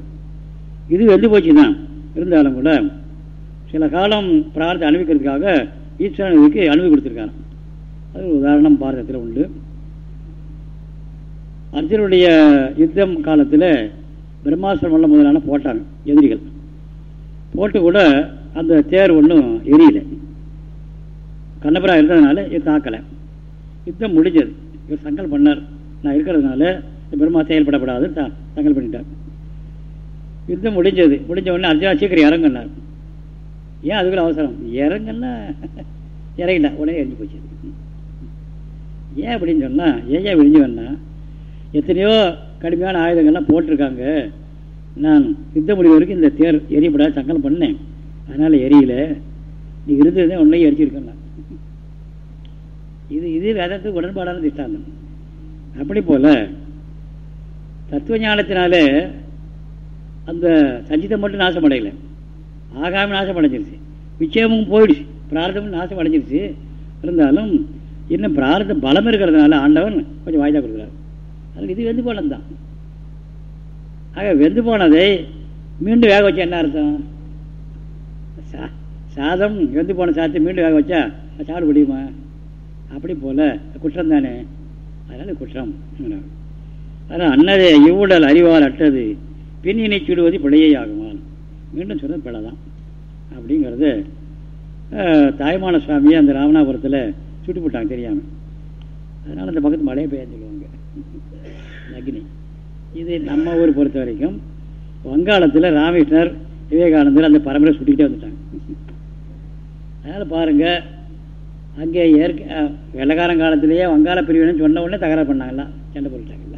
இது வெந்து போச்சு தான் இருந்தாலும் கூட சில காலம் பிரார்த்தம் அனுபவிக்கிறதுக்காக ஈஸ்வரன் இதுக்கு அனுமதி கொடுத்துருக்காங்க அது உதாரணம் பாரதத்தில் உண்டு. அர்ஜுனுடைய யுத்தம் காலத்தில் பிரம்மாசிரமெல்லாம் முதலான போட்டாங்க எதிரிகள். போட்டு கூட அந்த தேர் ஒன்றும் எரியல. கண்ணபுரா இருந்ததுனால இது தாக்கலை. யுத்தம் முடிஞ்சது. இவர் சங்கல் பண்ணார். நான் இருக்கிறதுனால பிரம்மா செயல்படப்படாது சங்கல் பண்ணிட்டார். யுத்தம் முடிஞ்சது. முடிஞ்ச உடனே அர்ஜுனா சீக்கிரம் இறங்கினார். ஏன் அதுக்குள்ள அவசரம்? இறங்கன்னா இறங்கில உடனே எரிஞ்சு போச்சு. ஏன் அப்படின்னு சொன்னால் ஏன் ஏன் விழிஞ்சு வேணா எத்தனையோ கடுமையான ஆயுதங்கள்லாம் போட்டிருக்காங்க. நான் யுத்த முடிவு வரைக்கும் இந்த தேர் எரியப்படாத சங்கலம் பண்ணேன். அதனால் எரியல. நீ இருந்தது உன்னையும் எரிச்சிருக்கலாம் இது இது வேதத்துக்கு உடன்பாடான திஷ்டாந்தம். அப்படி போல் தத்துவ ஞானத்தினாலே அந்த சஞ்சிதம் மட்டும் நாசம் அடையலை ஆகாம நாசம் அடைஞ்சிருச்சு நிச்சயமும் போயிடுச்சு. பிரார்த்தமும் நாசம் அடைஞ்சிருச்சு இருந்தாலும் இன்னும் பிரார்த்த பலம் இருக்கிறதுனால ஆண்டவன் கொஞ்சம் வாய்தா கொடுக்குறாரு. இது வெந்து போனது ஆக வெந்து போனதை மீண்டும் வேக வச்சா என்ன அர்த்தம்? சாதம் வெந்து போன சாதத்தை மீண்டும் வேக வச்சா சாப்பிட முடியுமா? அப்படி போல குற்றம் தானே? அதனால குற்றம். அதனால் அன்னதே இவ்வுடல் அறிவால் அட்டது பின் இணை சுடுவது பிழையே ஆகுமான் மீண்டும் சொன்னது பிழை தான் அப்படிங்கிறது தாய்மான சுவாமியை அந்த ராமநாபுரத்தில் சுட்டு போட்டாங்க தெரியாமல் அதனால் அந்த பக்கத்து மழையை பெய்ய சொல்லுவாங்க அக்னி. இது நம்ம ஊர் பொறுத்த வரைக்கும் வங்காளத்தில் ராமகிருஷ்ணர் விவேகானந்தர் அந்த பரம்பரை சுட்டிக்கிட்டே வந்துட்டாங்க. அதனால் பாருங்கள் அங்கே ஏற்க வெள்ளக்காரங்காலத்திலேயே வங்காள பிரிவினை சொன்ன உடனே தகராறு பண்ணாங்கல்லாம் சண்டை போட்டுட்டாங்கல்ல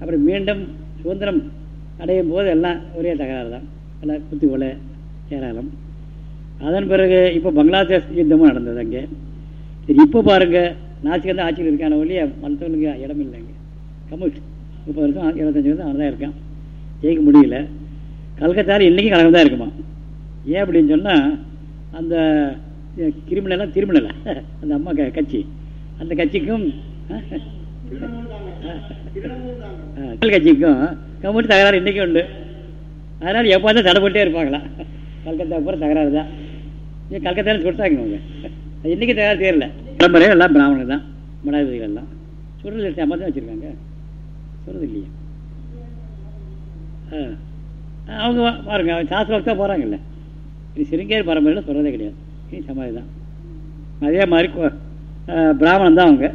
அப்புறம் மீண்டும் சுதந்திரம் அடையும் போது எல்லாம் ஒரே தகராறு தான். எல்லாம் குத்தி கொலை ஏராளம். அதன் பிறகு இப்போ பங்களாதேஷ் யுத்தமும் நடந்தது அங்கே. சரி இப்போ பாருங்கள் நாசிக்கு தான் ஆட்சியில் இருக்கான ஒழிய மற்றவங்களுக்கு இடம் இல்லைங்க. கம்யூனிஸ்ட் முப்பது வருஷம் இருபத்தஞ்சி வருஷம் அவன் தான் இருக்கான். ஜெயிக்க முடியல. கல்கத்தாவில் இன்றைக்கும் கழகம் தான் இருக்குமா? ஏன் அப்படின்னு சொன்னால் அந்த கிரிமினலாம் திருமணல அந்த அம்மா க கட்சி. அந்த கட்சிக்கும் கட்சிக்கும் கம்யூனிஸ்ட் தகராறு இன்றைக்கும் உண்டு. அதனால் எப்போ தான் தடைப்பட்டே இருப்பாங்களா? கல்கத்தா பூரா தகராறு தான். ஏன் கல்கத்தாவில் சுட்டாங்க அவங்க இன்றைக்கி தகராறு தெரியல. விளம்பரம் எல்லாம் பிராமணர் தான். மடாதிபதிகள் எல்லாம். சுடல் அம்மா தான் வச்சுருக்காங்க. சொல்கிறது இல்லையா அவங்க பாருங்க சாஸ்திரம் தான் போகிறாங்கல்ல இது சிறுங்கேரி பரம்பரையில் சொல்கிறதே கிடையாது. இனி சமாதி தான்? அதே மாதிரி பிராமணன் தான் அவங்க.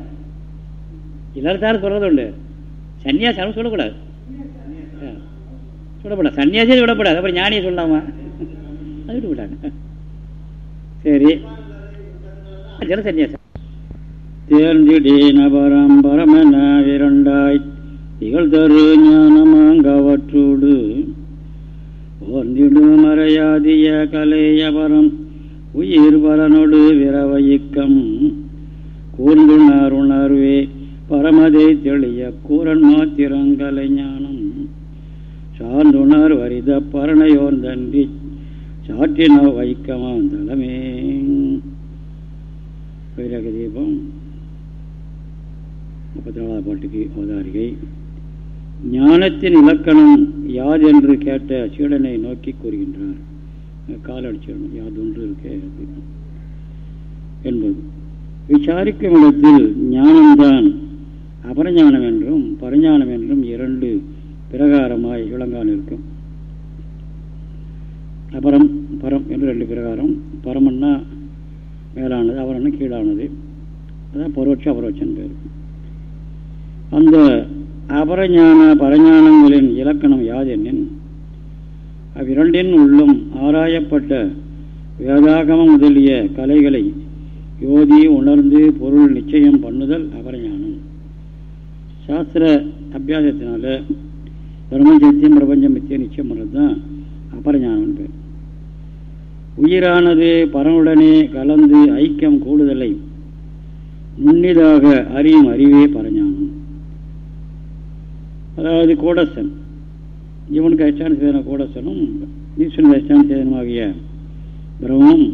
எல்லாத்தாரும் சொல்கிறது உண்டு. சன்னியாசம் சொல்லக்கூடாது. சொல்லப்படாது சன்னியாசியை விடப்படாது அப்புறம் ஞானியை சொல்லாமா அது விட்டு விட்டாங்க சரி. ஜன சன்னியாசம் தேர்ந்திடீன பரம் பரமன விரண்டாய் திகழ் தரு ஞானமாங்கவற்றோடு. ஓர்ந்திடு மறையாதிய கலையபரம் உயிர் பரனொடு விரவயிக்கம். கூர்ந்துணர் உணர்வே பரமதை தெளிய கூரன் மாத்திரங்கலை ஞானம். சார்ந்துணர் வரித பரணையோர்ந்தன்றி சாற்றின சாற்றினோ வைக்கமாம் தலமே. வைராக தீபம் முப்பத்தி நாலாவது பாட்டுக்கு அவதாரிகை. ஞானத்தின் இலக்கணம் யாதென்று கேட்ட சீடனை நோக்கி கூறுகின்றார். கால் அடிச்சிடணும் யாதொன்று இருக்கே? என்பது. விசாரிக்கும் இடத்தில் ஞானம்தான் அபரஞானம் என்றும் பரஞானம் என்றும் இரண்டு பிரகாரமாய் விளங்கான் இருக்கும். அபரம் பரம் என்று ரெண்டு பிரகாரம். பரமன்னா மேலானது அவரன்னா கீழானது. அதான் பரோட்ச அபரோட்சம் பேர். அந்த அபரஞான பரஞானங்களின் இலக்கணம் யாதென்னின் அவ்விரண்டின் உள்ளும் ஆராயப்பட்ட வேதாகமம் முதலிய கலைகளை யோதி உணர்ந்து பொருள் நிச்சயம் பண்ணுதல் அபரஞானம். சாஸ்திர அபியாசத்தினால பிரபஞ்சத்தையும் பிரபஞ்சம் மித்திய நிச்சயம் பண்ணுறது தான் அபரஞானம் பேர். உயிரானது பரனுடனே கலந்து ஐக்கியம் கூடுதலை நுண்ணிதாக அறியும் அறிவே பரஞானம். அதாவது கூடசன். இவனுக்கு அதிஷ்டான சேதன கூடசனும் ஈஸ்வரனுக்கு அதிஷ்டான சேதனமாகிய பிரம்மம்